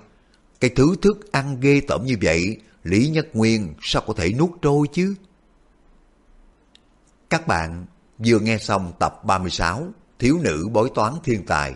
cái thứ thức ăn ghê tởm như vậy, Lý Nhất Nguyên sao có thể nuốt trôi chứ? Các bạn vừa nghe xong tập 36 Thiếu nữ bói toán thiên tài.